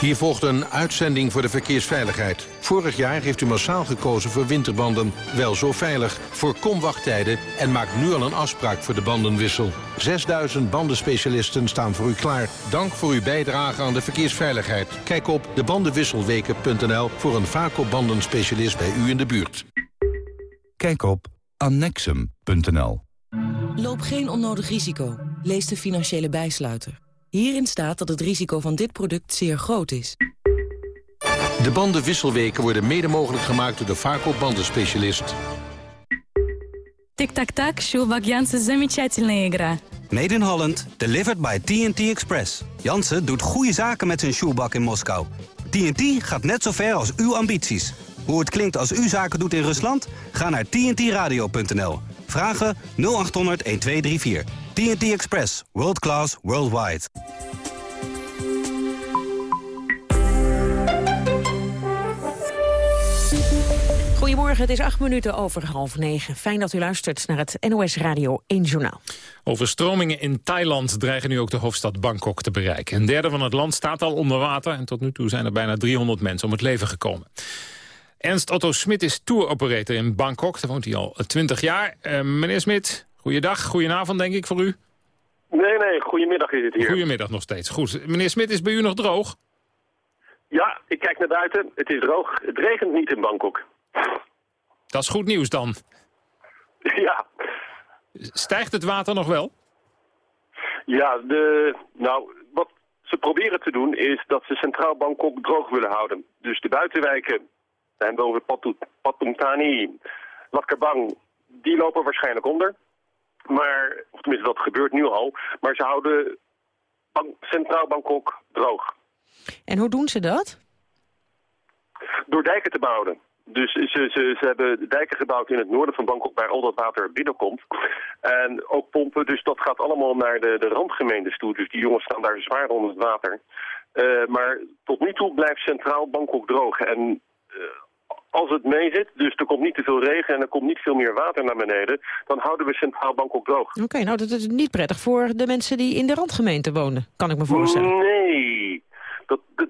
Hier volgt een uitzending voor de verkeersveiligheid. Vorig jaar heeft u massaal gekozen voor winterbanden. Wel zo veilig. Voorkom wachttijden en maak nu al een afspraak voor de bandenwissel. 6000 bandenspecialisten staan voor u klaar. Dank voor uw bijdrage aan de verkeersveiligheid. Kijk op debandenwisselweken.nl voor een vaco-bandenspecialist bij u in de buurt. Kijk op annexum.nl. Loop geen onnodig risico. Lees de financiële bijsluiter. Hierin staat dat het risico van dit product zeer groot is. De bandenwisselweken worden mede mogelijk gemaakt door de Vaco bandenspecialist. Tic-tac-tac, Sjoelbak Jansen, замечательная игра. Made in Holland, delivered by TNT Express. Jansen doet goede zaken met zijn shoebak in Moskou. TNT gaat net zo ver als uw ambities. Hoe het klinkt als u zaken doet in Rusland? Ga naar tntradio.nl. Vragen 0800 1234. TNT Express. World class, worldwide. Goedemorgen, het is acht minuten over half negen. Fijn dat u luistert naar het NOS Radio 1 Journaal. Overstromingen in Thailand dreigen nu ook de hoofdstad Bangkok te bereiken. Een derde van het land staat al onder water... en tot nu toe zijn er bijna 300 mensen om het leven gekomen. Ernst Otto Smit is tour-operator in Bangkok. Daar woont hij al 20 jaar. Uh, meneer Smit, goeiedag, goedenavond denk ik voor u. Nee, nee, goedemiddag is het hier. Goedemiddag nog steeds. Goed. Meneer Smit, is bij u nog droog? Ja, ik kijk naar buiten. Het is droog. Het regent niet in Bangkok. Dat is goed nieuws dan. Ja. Stijgt het water nog wel? Ja, de, nou, wat ze proberen te doen is dat ze Centraal Bangkok droog willen houden. Dus de buitenwijken en boven Patumtani, Latkabang, die lopen waarschijnlijk onder. Maar, of tenminste dat gebeurt nu al, maar ze houden Centraal Bangkok droog. En hoe doen ze dat? Door dijken te bouwen. Dus ze, ze, ze hebben dijken gebouwd in het noorden van Bangkok waar al dat water binnenkomt. En ook pompen, dus dat gaat allemaal naar de, de randgemeentes toe. Dus die jongens staan daar zwaar onder het water. Uh, maar tot nu toe blijft Centraal Bangkok droog. En uh, als het mee zit, dus er komt niet te veel regen en er komt niet veel meer water naar beneden, dan houden we Centraal Bangkok droog. Oké, nou dat is niet prettig voor de mensen die in de randgemeente wonen, kan ik me voorstellen. Nee, dat, dat,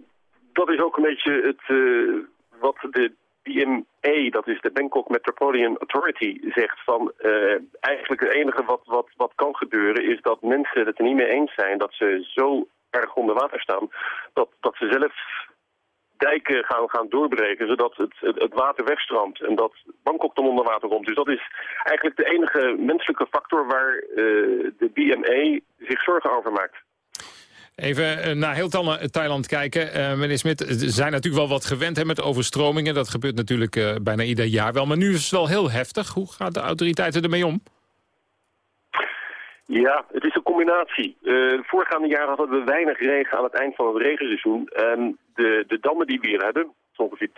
dat is ook een beetje het, uh, wat de BMA, dat is de Bangkok Metropolitan Authority, zegt van uh, eigenlijk het enige wat, wat, wat kan gebeuren is dat mensen het er niet mee eens zijn dat ze zo erg onder water staan, dat, dat ze zelf dijken gaan, gaan doorbreken, zodat het, het, water wegstroomt en dat Bangkok dan onder water komt. Dus dat is eigenlijk de enige menselijke factor waar uh, de BMA zich zorgen over maakt. Even eh, naar heel Thailand kijken. Uh, meneer Smit, zijn natuurlijk wel wat gewend hè, met overstromingen. Dat gebeurt natuurlijk bijna ieder jaar wel. Maar nu is het wel heel heftig. Hoe gaan de autoriteiten ermee om? Ja, het is een combinatie. Uh, voorgaande jaren hadden we weinig regen aan het eind van het regenseizoen. En de, de dammen die we hier hebben, ongeveer 10%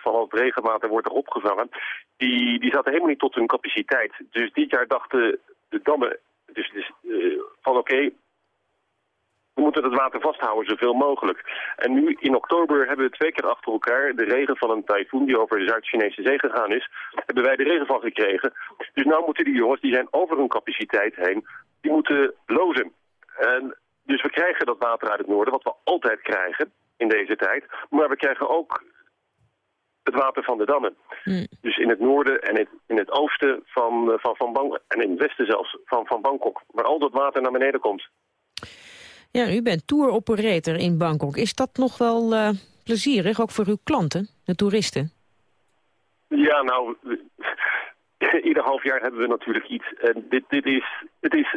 van al het regenwater wordt er opgevangen, die, die zaten helemaal niet tot hun capaciteit. Dus dit jaar dachten de dammen dus, uh, van oké, we moeten het water vasthouden zoveel mogelijk. En nu in oktober hebben we twee keer achter elkaar de regen van een tyfoon die over de Zuid-Chinese zee gegaan is, hebben wij de regen van gekregen. Dus nu moeten die jongens, die zijn over hun capaciteit heen, die moeten lozen. En dus we krijgen dat water uit het noorden, wat we altijd krijgen in deze tijd. Maar we krijgen ook het water van de dammen. Hmm. Dus in het noorden en in het oosten van, van, van Bangkok, en in het westen zelfs van, van Bangkok, waar al dat water naar beneden komt. Ja, u bent tour-operator in Bangkok. Is dat nog wel uh, plezierig, ook voor uw klanten, de toeristen? Ja, nou, ieder half jaar hebben we natuurlijk iets. En dit, dit is, het is,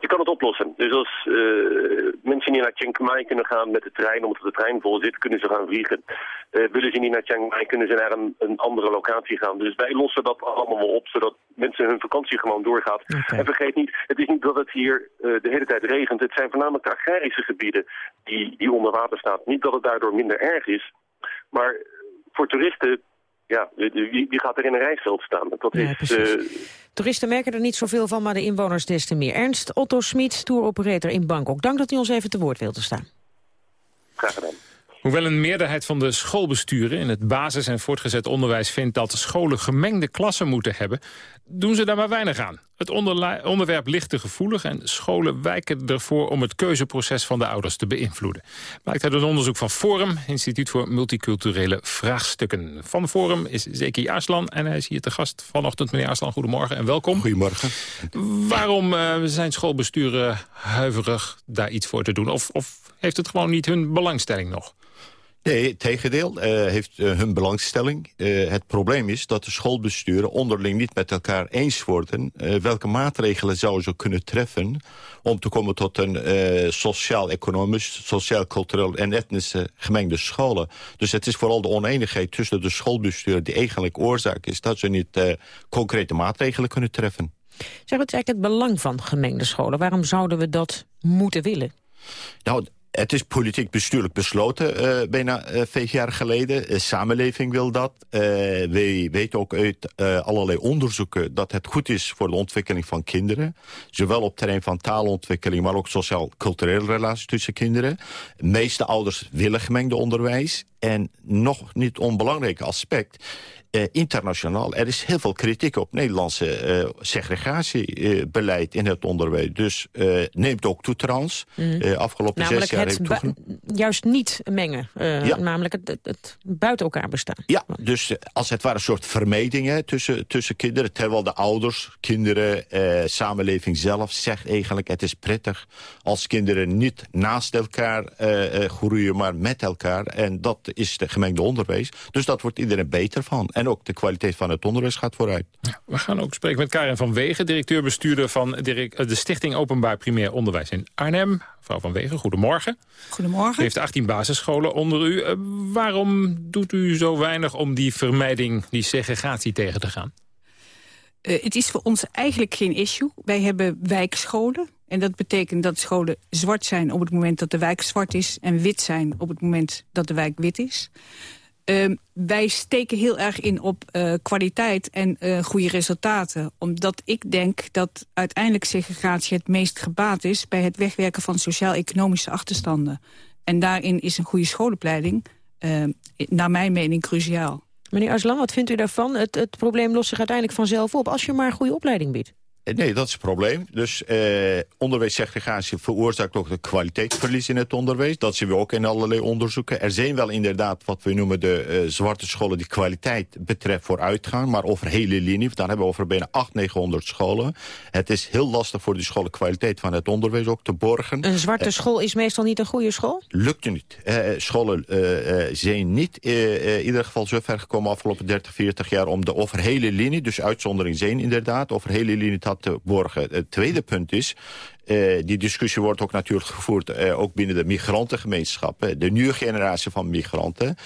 je kan het oplossen. Dus als uh, mensen niet naar Chiang Mai kunnen gaan met de trein, omdat de trein vol zit, kunnen ze gaan vliegen. Uh, willen ze niet naar Chiang Mai, kunnen ze naar een, een, andere locatie gaan. Dus wij lossen dat allemaal wel op, zodat mensen hun vakantie gewoon doorgaat. En vergeet niet, het is niet dat het hier uh, de hele tijd regent. Het zijn voornamelijk de agrarische gebieden die, die onder water staan. Niet dat het daardoor minder erg is, maar voor toeristen ja, wie, gaat er in een reisveld staan? Dat is, uh... Toeristen merken er niet zoveel van, maar de inwoners des te meer. Ernst Otto Smit, touroperator in Bangkok. Dank dat u ons even te woord wilde staan. Graag gedaan. Hoewel een meerderheid van de schoolbesturen in het basis- en voortgezet onderwijs vindt dat scholen gemengde klassen moeten hebben, doen ze daar maar weinig aan. Het onderwerp ligt te gevoelig en scholen wijken ervoor om het keuzeproces van de ouders te beïnvloeden. Blijkt uit een onderzoek van Forum, Instituut voor Multiculturele Vraagstukken. Van Forum is Zeki Arslan en hij is hier te gast vanochtend. Meneer Arslan, goedemorgen en welkom. Goedemorgen. Waarom uh, zijn schoolbesturen huiverig daar iets voor te doen? Of, of heeft het gewoon niet hun belangstelling nog? Nee, het tegendeel uh, heeft uh, hun belangstelling. Uh, het probleem is dat de schoolbesturen onderling niet met elkaar eens worden... welke maatregelen zouden ze kunnen treffen... om te komen tot een sociaal-economisch, sociaal-cultureel en etnische gemengde scholen. Dus het is vooral de oneenigheid tussen de schoolbesturen... die eigenlijk oorzaak is dat ze niet concrete maatregelen kunnen treffen. Zeg, wat is eigenlijk het belang van gemengde scholen? Waarom zouden we dat moeten willen? Nou, het is politiek bestuurlijk besloten, uh, bijna uh, vijf jaar geleden. De samenleving wil dat. Uh, wij weten ook uit allerlei onderzoeken dat het goed is voor de ontwikkeling van kinderen. Zowel op het terrein van taalontwikkeling, maar ook sociaal-culturele relaties tussen kinderen. De meeste ouders willen gemengde onderwijs. En nog niet onbelangrijk aspect uh, internationaal. Er is heel veel kritiek op Nederlandse uh, segregatiebeleid in het onderwijs. Dus uh, neemt ook toe trouwens. Mm. afgelopen namelijk zes jaar heeft juist niet mengen. Ja. Namelijk het, het, buiten elkaar bestaan. Ja, dus als het ware een soort vermijding hè, tussen, tussen kinderen. Terwijl de ouders, kinderen, samenleving zelf zegt eigenlijk... het is prettig als kinderen niet naast elkaar groeien, maar met elkaar. En dat is het gemengde onderwijs. Dus dat wordt iedereen beter van. En ook de kwaliteit van het onderwijs gaat vooruit. Ja, we gaan ook spreken met Karin van Wegen, directeur-bestuurder van de Stichting Openbaar Primair Onderwijs in Arnhem. Mevrouw van Wegen, goedemorgen. Goedemorgen. U heeft 18 basisscholen onder u. Uh, waarom doet u zo weinig om die vermijding, die segregatie tegen te gaan? Uh, het is voor ons eigenlijk geen issue. Wij hebben wijkscholen. En dat betekent dat scholen zwart zijn op het moment dat de wijk zwart is... en wit zijn op het moment dat de wijk wit is. Uh, wij steken heel erg in op uh, kwaliteit en uh, goede resultaten. Omdat ik denk dat uiteindelijk segregatie het meest gebaat is... bij het wegwerken van sociaal-economische achterstanden. En daarin is een goede schoolopleiding, ehm, naar mijn mening, cruciaal. Meneer Arslan, wat vindt u daarvan? Het, het probleem lost zich uiteindelijk vanzelf op... als je maar goede opleiding biedt. Nee, dat is het probleem. Dus eh, onderwijssegregatie veroorzaakt ook de kwaliteitsverlies in het onderwijs. Dat zien we ook in allerlei onderzoeken. Er zijn wel inderdaad wat we noemen de uh, zwarte scholen... die kwaliteit betreft vooruitgang, maar over hele linie. Dan hebben we over bijna 800, 900 scholen. Het is heel lastig voor die scholen kwaliteit van het onderwijs ook te borgen. Een zwarte school is meestal niet een goede school? Lukt je niet. Uh, scholen zijn niet in ieder geval zo ver gekomen afgelopen 30, 40 jaar... om de over hele linie, dus uitzondering zijn inderdaad... over hele linie te te borgen. Het tweede punt is, uh, die discussie wordt ook natuurlijk gevoerd uh, ook binnen de migrantengemeenschappen. De nieuwe generatie van migranten,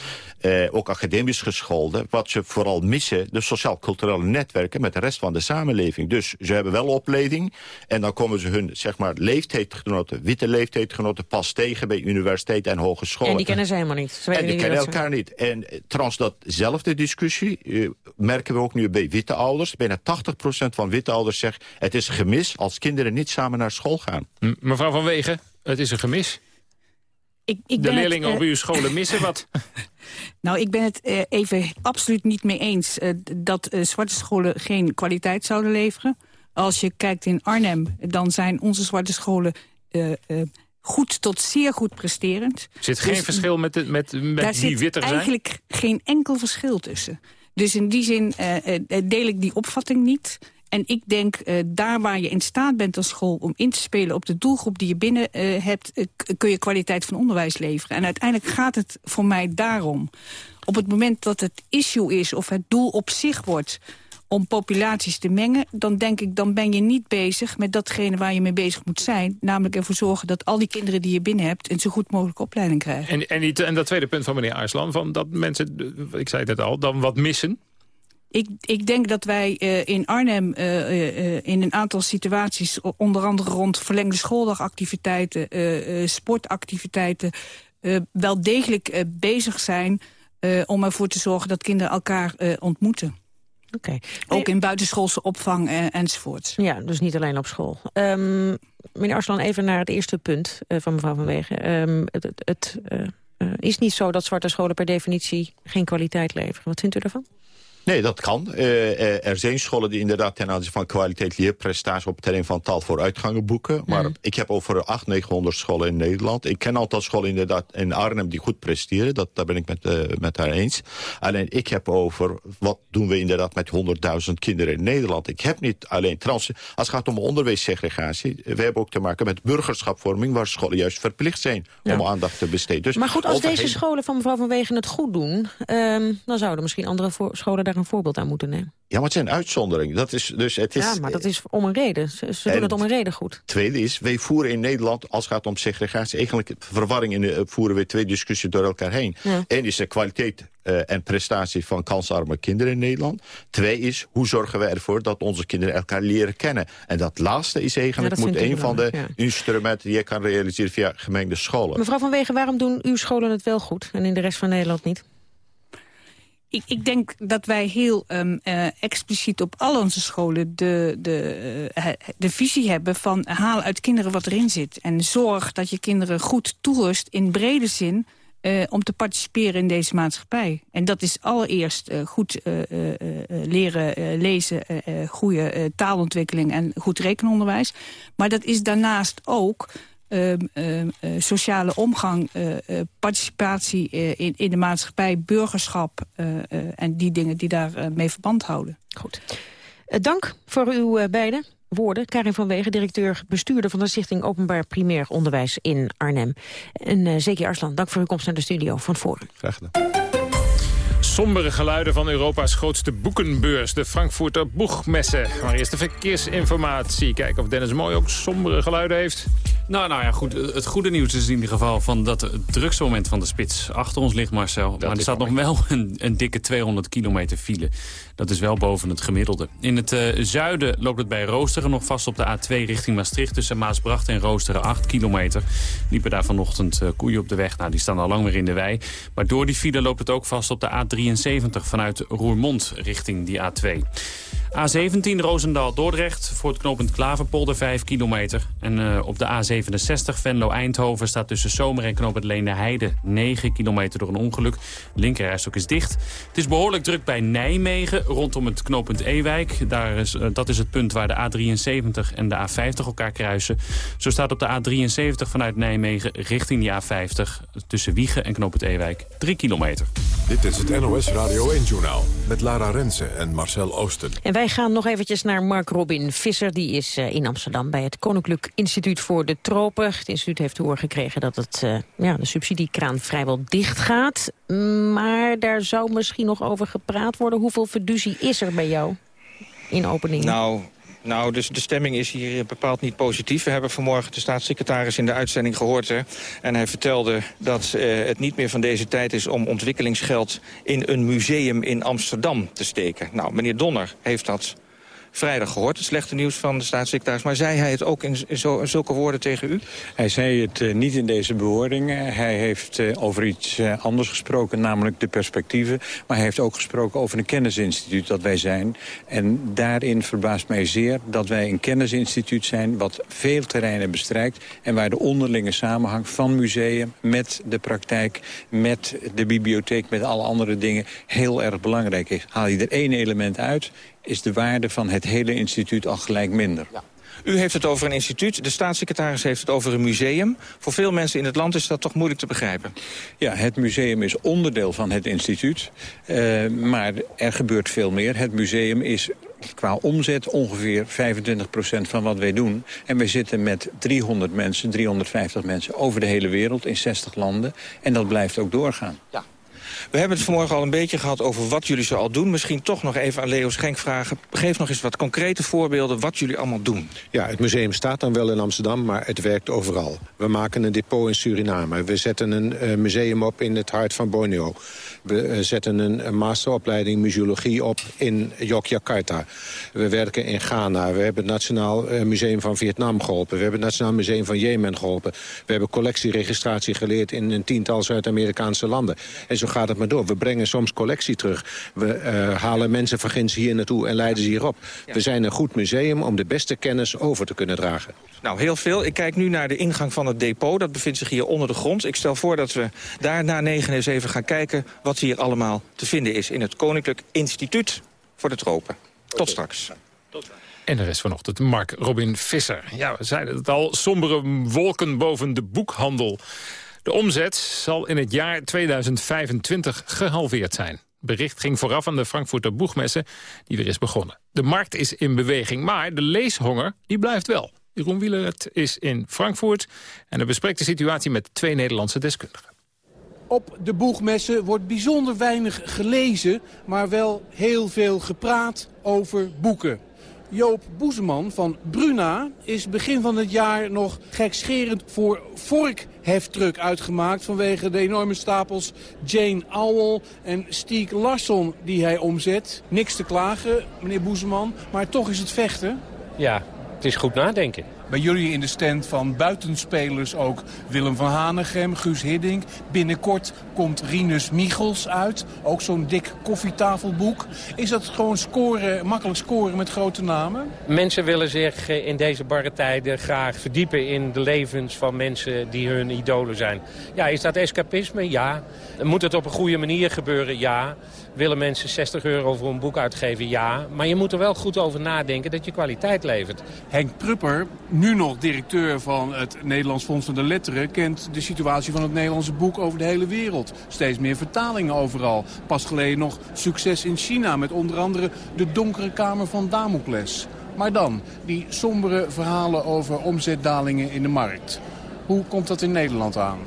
uh, ook academisch gescholden. Wat ze vooral missen, de sociaal-culturele netwerken met de rest van de samenleving. Dus ze hebben wel opleiding en dan komen ze hun zeg maar, leeftijdgenoten, witte leeftijdgenoten pas tegen bij universiteiten en hogescholen. En die kennen ze helemaal niet. Ze en die kennen elkaar niet. En trouwens datzelfde discussie merken we ook nu bij witte ouders. Bijna 80% van witte ouders zegt het is gemis als kinderen niet samen naar school gaan. mevrouw Van Wegen, het is een gemis. Ik, ik de leerlingen het, uh, op uw scholen missen wat. nou, ik ben het uh, even absoluut niet mee eens... Uh, dat zwarte scholen geen kwaliteit zouden leveren. Als je kijkt in Arnhem, dan zijn onze zwarte scholen... goed tot zeer goed presterend. Zit geen dus, verschil met, de, met, met die witter zijn? eigenlijk geen enkel verschil tussen. Dus in die zin deel ik die opvatting niet... En ik denk, daar waar je in staat bent als school... om in te spelen op de doelgroep die je binnen hebt... Kun je kwaliteit van onderwijs leveren. En uiteindelijk gaat het voor mij daarom. Op het moment dat het issue is of het doel op zich wordt om populaties te mengen... dan denk ik, dan ben je niet bezig met datgene waar je mee bezig moet zijn. Namelijk ervoor zorgen dat al die kinderen die je binnen hebt... een zo goed mogelijke opleiding krijgen. En, en, die, en dat tweede punt van meneer Arslan... Van dat mensen, ik zei het al, dan wat missen... Ik, ik, denk dat wij uh, in Arnhem uh, uh, in een aantal situaties... onder andere rond verlengde schooldagactiviteiten, sportactiviteiten... wel degelijk bezig zijn om ervoor te zorgen dat kinderen elkaar ontmoeten. Okay. Ook in buitenschoolse opvang enzovoorts. Ja, dus niet alleen op school. Um, meneer Arslan, even naar het eerste punt van mevrouw Van Wegen. Um, het het, het is niet zo dat zwarte scholen per definitie geen kwaliteit leveren. Wat vindt u daarvan? Nee, dat kan. Uh, er zijn scholen die inderdaad ten aanzien van kwaliteit leerprestatie op het terrein van taal vooruitgangen boeken. Maar mm. ik heb over 800, 900 scholen in Nederland. Ik ken aantal scholen inderdaad in Arnhem die goed presteren. Dat, daar ben ik met, uh, met haar eens. Alleen ik heb over wat doen we inderdaad met 100.000 kinderen in Nederland. Ik heb niet alleen trans. Als het gaat om onderwijssegregatie. We hebben ook te maken met burgerschapvorming waar scholen juist verplicht zijn ja. om aandacht te besteden. Dus maar goed, als deze scholen van mevrouw Van Wegen het goed doen, um, dan zouden misschien andere scholen daar een voorbeeld aan moeten nemen. Ja, maar het zijn uitzonderingen. Dat is, dus het is, ja, maar dat is om een reden. Ze, ze doen het om een reden goed. Tweede is, wij voeren in Nederland, als het gaat om segregatie... eigenlijk verwarring in de, voeren we twee discussies door elkaar heen. Ja. Eén is de kwaliteit uh, en prestatie van kansarme kinderen in Nederland. Twee is, hoe zorgen we ervoor dat onze kinderen elkaar leren kennen? En dat laatste is eigenlijk ja, moet een van de ja. instrumenten... die je kan realiseren via gemengde scholen. Mevrouw Van Wegen, waarom doen uw scholen het wel goed en in de rest van Nederland niet? Ik, ik, denk dat wij heel um, uh, expliciet op al onze scholen de, de, uh, de visie hebben van haal uit kinderen wat erin zit. En zorg dat je kinderen goed toerust in brede zin uh, om te participeren in deze maatschappij. En dat is allereerst goed leren lezen, goede taalontwikkeling en goed rekenonderwijs. Maar dat is daarnaast ook uh, uh, sociale omgang, uh, participatie in, in de maatschappij, burgerschap en die dingen die daar mee verband houden. Goed. dank voor uw beiden woorden. Karin van Wegen, directeur bestuurder van de Stichting Openbaar Primair Onderwijs in Arnhem. En uh, Zeki Arslan, dank voor uw komst naar de studio van Forum. Graag gedaan. Sombere geluiden van Europa's grootste boekenbeurs, de Frankfurter Boegmesse. Maar eerst de verkeersinformatie. Kijken of Dennis Mooi ook sombere geluiden heeft. Nou, nou ja, goed. Het goede nieuws is in ieder geval van dat het drukste moment van de spits achter ons ligt, Marcel. Dat maar er staat nog wel een, een, dikke 200 kilometer file. Dat is wel boven het gemiddelde. In het uh, zuiden loopt het bij Roosteren nog vast op de A2 richting Maastricht. Tussen Maasbracht en Roosteren 8 kilometer. Liepen daar vanochtend uh, koeien op de weg. Nou, die staan al lang weer in de wei. Maar door die file loopt het ook vast op de A73 vanuit Roermond richting die A2. A17 Roosendaal-Dordrecht voor het knooppunt Klaverpolder 5 kilometer. En uh, op de A67 Venlo-Eindhoven staat tussen Zomer en knooppunt Leende Heide 9 kilometer door een ongeluk. De linkerrijstok is dicht. Het is behoorlijk druk bij Nijmegen rondom het knooppunt Ewijk. Daar is, uh, dat is het punt waar de A73 en de A50 elkaar kruisen. Zo staat op de A73 vanuit Nijmegen richting die A50 tussen Wiegen en knooppunt Ewijk 3 kilometer. Dit is het NOS Radio 1-journaal met Lara Rensen en Marcel Oosten. En wij gaan nog eventjes naar Mark Robin Visser. Die is uh, in Amsterdam bij het Koninklijk Instituut voor de Tropen. Het instituut heeft te horen gekregen dat het, uh, ja, de subsidiekraan vrijwel dicht gaat. Maar daar zou misschien nog over gepraat worden. Hoeveel fiducie is er bij jou in opening? Nou, nou, dus de stemming is hier bepaald niet positief. We hebben vanmorgen de staatssecretaris in de uitzending gehoord. En hij vertelde dat uh, het niet meer van deze tijd is... om ontwikkelingsgeld in een museum in Amsterdam te steken. Nou, meneer Donner heeft dat vrijdag gehoord, het slechte nieuws van de staatssecretaris. Maar zei hij het ook in, zulke woorden tegen u? Hij zei het uh, niet in deze bewoordingen. Hij heeft uh, over iets anders gesproken, namelijk de perspectieven. Maar hij heeft ook gesproken over een kennisinstituut dat wij zijn. En daarin verbaast mij zeer dat wij een kennisinstituut zijn... wat veel terreinen bestrijkt en waar de onderlinge samenhang van museum... met de praktijk, met de bibliotheek, met alle andere dingen... heel erg belangrijk is. Haal je er één element uit is de waarde van het hele instituut al gelijk minder. Ja. U heeft het over een instituut, de staatssecretaris heeft het over een museum. Voor veel mensen in het land is dat toch moeilijk te begrijpen? Ja, het museum is onderdeel van het instituut. Uh, maar er gebeurt veel meer. Het museum is qua omzet ongeveer 25% van wat wij doen. En wij zitten met 300 mensen, 350 mensen over de hele wereld in 60 landen. En dat blijft ook doorgaan. Ja. We hebben het vanmorgen al een beetje gehad over wat jullie zo al doen. Misschien toch nog even aan Leo Schenk vragen. Geef nog eens wat concrete voorbeelden wat jullie allemaal doen. Ja, het museum staat dan wel in Amsterdam, maar het werkt overal. We maken een depot in Suriname. We zetten een uh, museum op in het hart van Borneo. We uh, zetten een, masteropleiding museologie op in Yogyakarta. We werken in Ghana. We hebben het Nationaal uh, Museum van Vietnam geholpen. We hebben het Nationaal Museum van Jemen geholpen. We hebben collectieregistratie geleerd in een tiental Zuid-Amerikaanse landen. En zo gaat het maar door. We brengen soms collectie terug. We uh, halen mensen van Gens hier naartoe en leiden ze hierop. Ja. We zijn een goed museum om de beste kennis over te kunnen dragen. Nou, heel veel. Ik kijk nu naar de ingang van het depot. Dat bevindt zich hier onder de grond. Ik stel voor dat we daar na negen eens even gaan kijken... wat hier allemaal te vinden is in het Koninklijk Instituut voor de Tropen. Tot okay. straks. Tot En de rest vanochtend Mark Robin Visser. Ja, we zeiden het al, sombere wolken boven de boekhandel. De omzet zal in het jaar 2025 gehalveerd zijn. Bericht ging vooraf aan de Frankfurter Boegmesse, die weer is begonnen. De markt is in beweging, maar de leeshonger die blijft wel. Jeroen Wielert is in Frankfurt en hij bespreekt de situatie met twee Nederlandse deskundigen. Op de boegmessen wordt bijzonder weinig gelezen, maar wel heel veel gepraat over boeken. Joop Boezeman van Bruna is begin van het jaar nog gekscherend voor vorkheftruck uitgemaakt... vanwege de enorme stapels Jane Auwel en Stieg Larsson die hij omzet. Niks te klagen, meneer Boezeman, maar toch is het vechten. Ja, het is goed nadenken. Bij jullie in de stand van buitenspelers ook Willem van Hanegem, Guus Hiddink. Binnenkort komt Rinus Michels uit. Ook zo'n dik koffietafelboek. Is dat gewoon scoren, makkelijk scoren met grote namen? Mensen willen zich in deze barre tijden graag verdiepen in de levens van mensen die hun idolen zijn. Ja, is dat escapisme? Ja. Moet het op een goede manier gebeuren? Ja. Willen mensen 60 euro voor een boek uitgeven? Ja. Maar je moet er wel goed over nadenken dat je kwaliteit levert. Henk Prupper, nu nog directeur van het Nederlands Fonds van de Letteren... kent de situatie van het Nederlandse boek over de hele wereld. Steeds meer vertalingen overal. Pas geleden nog succes in China met onder andere de donkere kamer van Damocles. Maar dan, die sombere verhalen over omzetdalingen in de markt. Hoe komt dat in Nederland aan?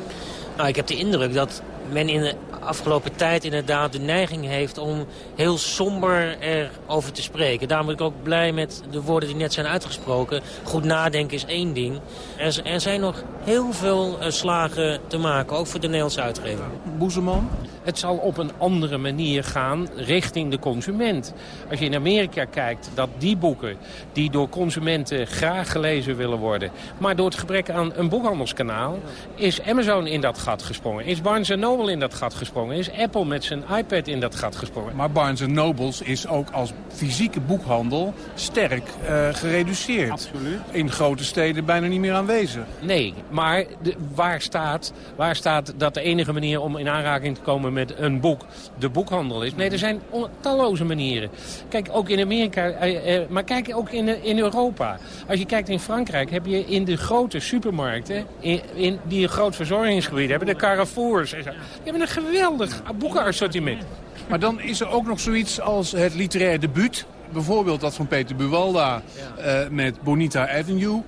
Nou, ik heb de indruk dat men in de afgelopen tijd inderdaad de neiging heeft om heel somber erover te spreken. Daarom ben ik ook blij met de woorden die net zijn uitgesproken. Goed nadenken is één ding. Er, er zijn nog heel veel uh, slagen te maken, ook voor de Nederlandse uitgever. Boezeman? Het zal op een andere manier gaan richting de consument. Als je in Amerika kijkt dat die boeken die door consumenten graag gelezen willen worden... maar door het gebrek aan een boekhandelskanaal is Amazon in dat gat gesprongen. Is Barnes Noble in dat gat gesprongen. Is Apple met zijn iPad in dat gat gesprongen. Maar Barnes Nobles is ook als fysieke boekhandel sterk uh, gereduceerd. Absoluut. In grote steden bijna niet meer aanwezig. Nee, maar de, waar, staat, waar staat dat de enige manier om in aanraking te komen met een boek de boekhandel is? Nee, er zijn talloze manieren. Kijk, ook in Amerika, uh, uh, maar kijk ook in, in Europa. Als je kijkt in Frankrijk heb je in de grote supermarkten, in, in die een groot verzorgingsgebied hebben, de Carrefours. Die hebben een geweldig boekenassortiment. Maar dan is er ook nog zoiets als het literair debuut. Bijvoorbeeld dat van Peter Buwalda uh, met Bonita Avenue.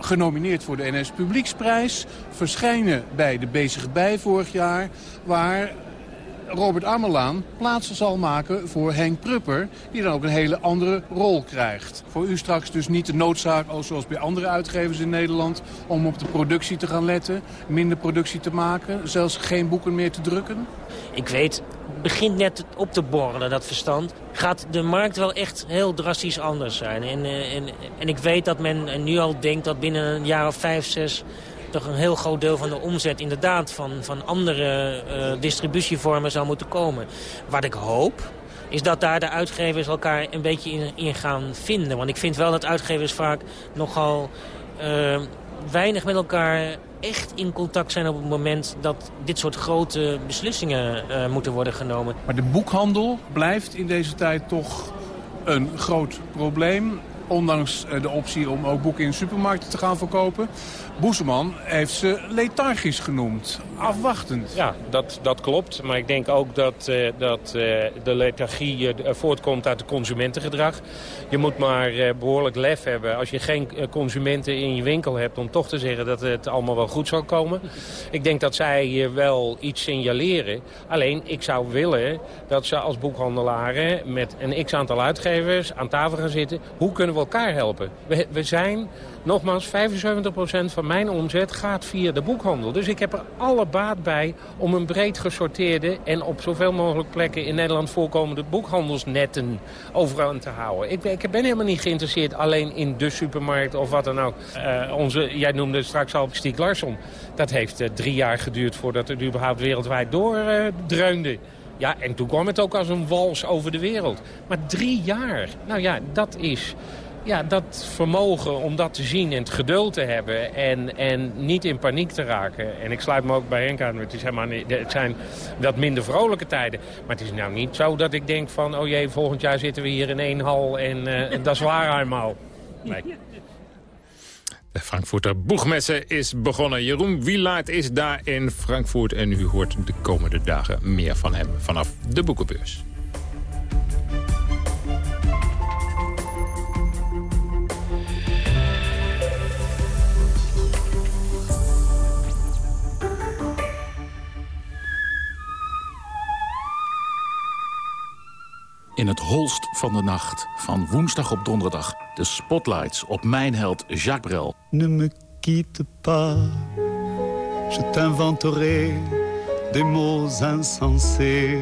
Genomineerd voor de NS Publieksprijs. Verschijnen bij de Bezige Bij vorig jaar. Waar Robert Amelaan plaats zal maken voor Henk Prupper... die dan ook een hele andere rol krijgt. Voor u straks dus niet de noodzaak, zoals bij andere uitgevers in Nederland... om op de productie te gaan letten, minder productie te maken... zelfs geen boeken meer te drukken? Ik weet, begint net op te borrelen, dat verstand. Gaat de markt wel echt heel drastisch anders zijn. En, en, en ik weet dat men nu al denkt dat binnen een jaar of vijf, zes toch een heel groot deel van de omzet inderdaad van, van andere uh, distributievormen zou moeten komen. Wat ik hoop, is dat daar de uitgevers elkaar een beetje in, gaan vinden. Want ik vind wel dat uitgevers vaak nogal uh, weinig met elkaar echt in contact zijn op het moment dat dit soort grote beslissingen uh, moeten worden genomen. Maar de boekhandel blijft in deze tijd toch een groot probleem. Ondanks de optie om ook boeken in supermarkten te gaan verkopen. Boezeman heeft ze lethargisch genoemd, afwachtend. Ja, dat, dat klopt. Maar ik denk ook dat, uh, dat uh, de lethargie voortkomt uit het consumentengedrag. Je moet maar behoorlijk lef hebben als je geen consumenten in je winkel hebt... om toch te zeggen dat het allemaal wel goed zal komen. Ik denk dat zij wel iets signaleren. Alleen, ik zou willen dat ze als boekhandelaren met een x-aantal uitgevers aan tafel gaan zitten. Hoe kunnen we elkaar helpen? We, we zijn, nogmaals, 75% van mijn omzet gaat via de boekhandel. Dus ik heb er alle baat bij om een breed gesorteerde... en op zoveel mogelijk plekken in Nederland voorkomende boekhandelsnetten overal te houden. Ik, ik ben helemaal niet geïnteresseerd alleen in de supermarkt of wat dan ook. Uh, onze, jij noemde straks al Stiek Larsson. Dat heeft uh, drie jaar geduurd voordat het überhaupt wereldwijd doordreunde. Uh, ja, en toen kwam het ook als een wals over de wereld. Maar drie jaar, nou ja, dat is ja, dat vermogen om dat te zien en het geduld te hebben en, en niet in paniek te raken. En ik sluit me ook bij Henk aan, het, is helemaal niet, het zijn wat minder vrolijke tijden. Maar het is nou niet zo dat ik denk van, oh jee, volgend jaar zitten we hier in één hal en uh, dat is waar eenmaal. Nee. De Frankfurter Boegmesse is begonnen. Jeroen Wielaert is daar in Frankfurt en u hoort de komende dagen meer van hem vanaf de boekenbeurs. In het holst van de nacht, van woensdag op donderdag... de spotlights op mijn held Jacques Brel. Ne me quitte pas, je t'inventerai des mots insensés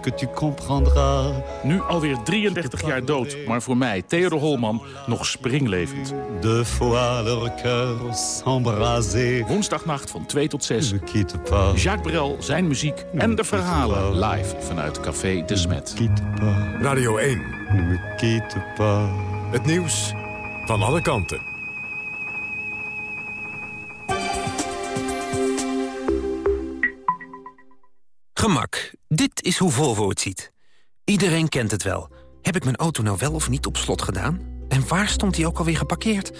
que tu comprendras. Nu alweer 33 jaar dood, maar voor mij, Theodor Holman, nog springlevend. De fois leur cœur s'embraser. Woensdagnacht van 2 tot 6. Jacques Brel, zijn muziek en de verhalen live vanuit Café de Smet. Radio 1. Ne me quitte pas. Het nieuws van alle kanten. Gemak. Dit is hoe Volvo het ziet. Iedereen kent het wel. Heb ik mijn auto nou wel of niet op slot gedaan? En waar stond hij ook alweer geparkeerd?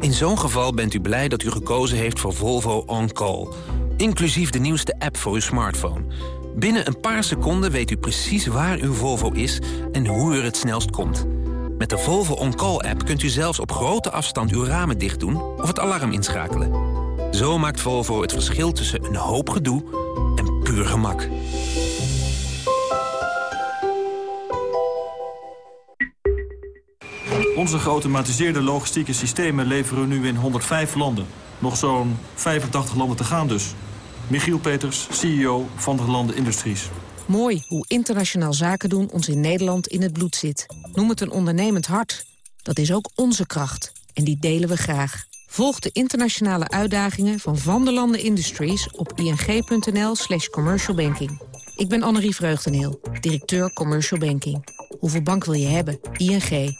In zo'n geval bent u blij dat u gekozen heeft voor Volvo On Call. Inclusief de nieuwste app voor uw smartphone. Binnen een paar seconden weet u precies waar uw Volvo is en hoe u er het snelst komt. Met de Volvo On Call app kunt u zelfs op grote afstand uw ramen dicht doen of het alarm inschakelen. Zo maakt Volvo het verschil tussen een hoop gedoe puur gemak. Onze geautomatiseerde logistieke systemen leveren nu in 105 landen. Nog zo'n 85 landen te gaan dus. Michiel Peters, CEO van der Landen Industries. Mooi hoe internationaal zaken doen ons in Nederland in het bloed zit. Noem het een ondernemend hart. Dat is ook onze kracht. En die delen we graag. Volg de internationale uitdagingen van Van der Landen Industries op ing.nl slash commercialbanking. Ik ben Annerie Vreugdeneel, directeur Commercial Banking. Hoeveel bank wil je hebben? ING.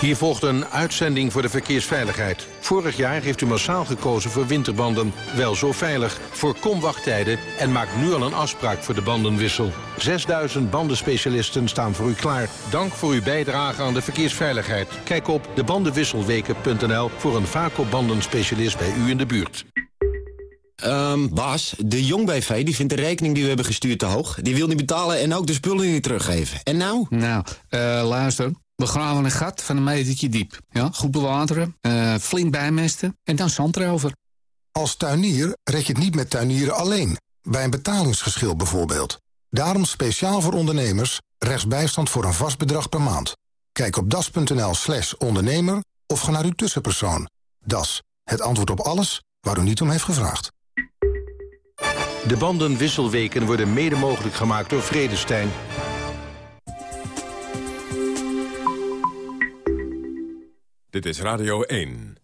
Hier volgt een uitzending voor de verkeersveiligheid. Vorig jaar heeft u massaal gekozen voor winterbanden. Wel zo veilig. Voorkom wachttijden en maak nu al een afspraak voor de bandenwissel. 6000 bandenspecialisten staan voor u klaar. Dank voor uw bijdrage aan de verkeersveiligheid. Kijk op debandenwisselweken.nl voor een vaco-bandenspecialist bij u in de buurt. Um, Bas, de Jong BV die vindt de rekening die we hebben gestuurd te hoog. Die wil niet betalen en ook de spullen niet teruggeven. En nou? Nou, uh, luister. We graven een gat van een metertje diep. Ja, goed bewateren, uh, flink bijmesten en dan zand erover. Als tuinier red je het niet met tuinieren alleen. Bij een betalingsgeschil bijvoorbeeld. Daarom speciaal voor ondernemers rechtsbijstand voor een vast bedrag per maand. Kijk op das.nl slash ondernemer of ga naar uw tussenpersoon. Das, het antwoord op alles waar u niet om heeft gevraagd. De bandenwisselweken worden mede mogelijk gemaakt door Vredestein. Dit is Radio 1.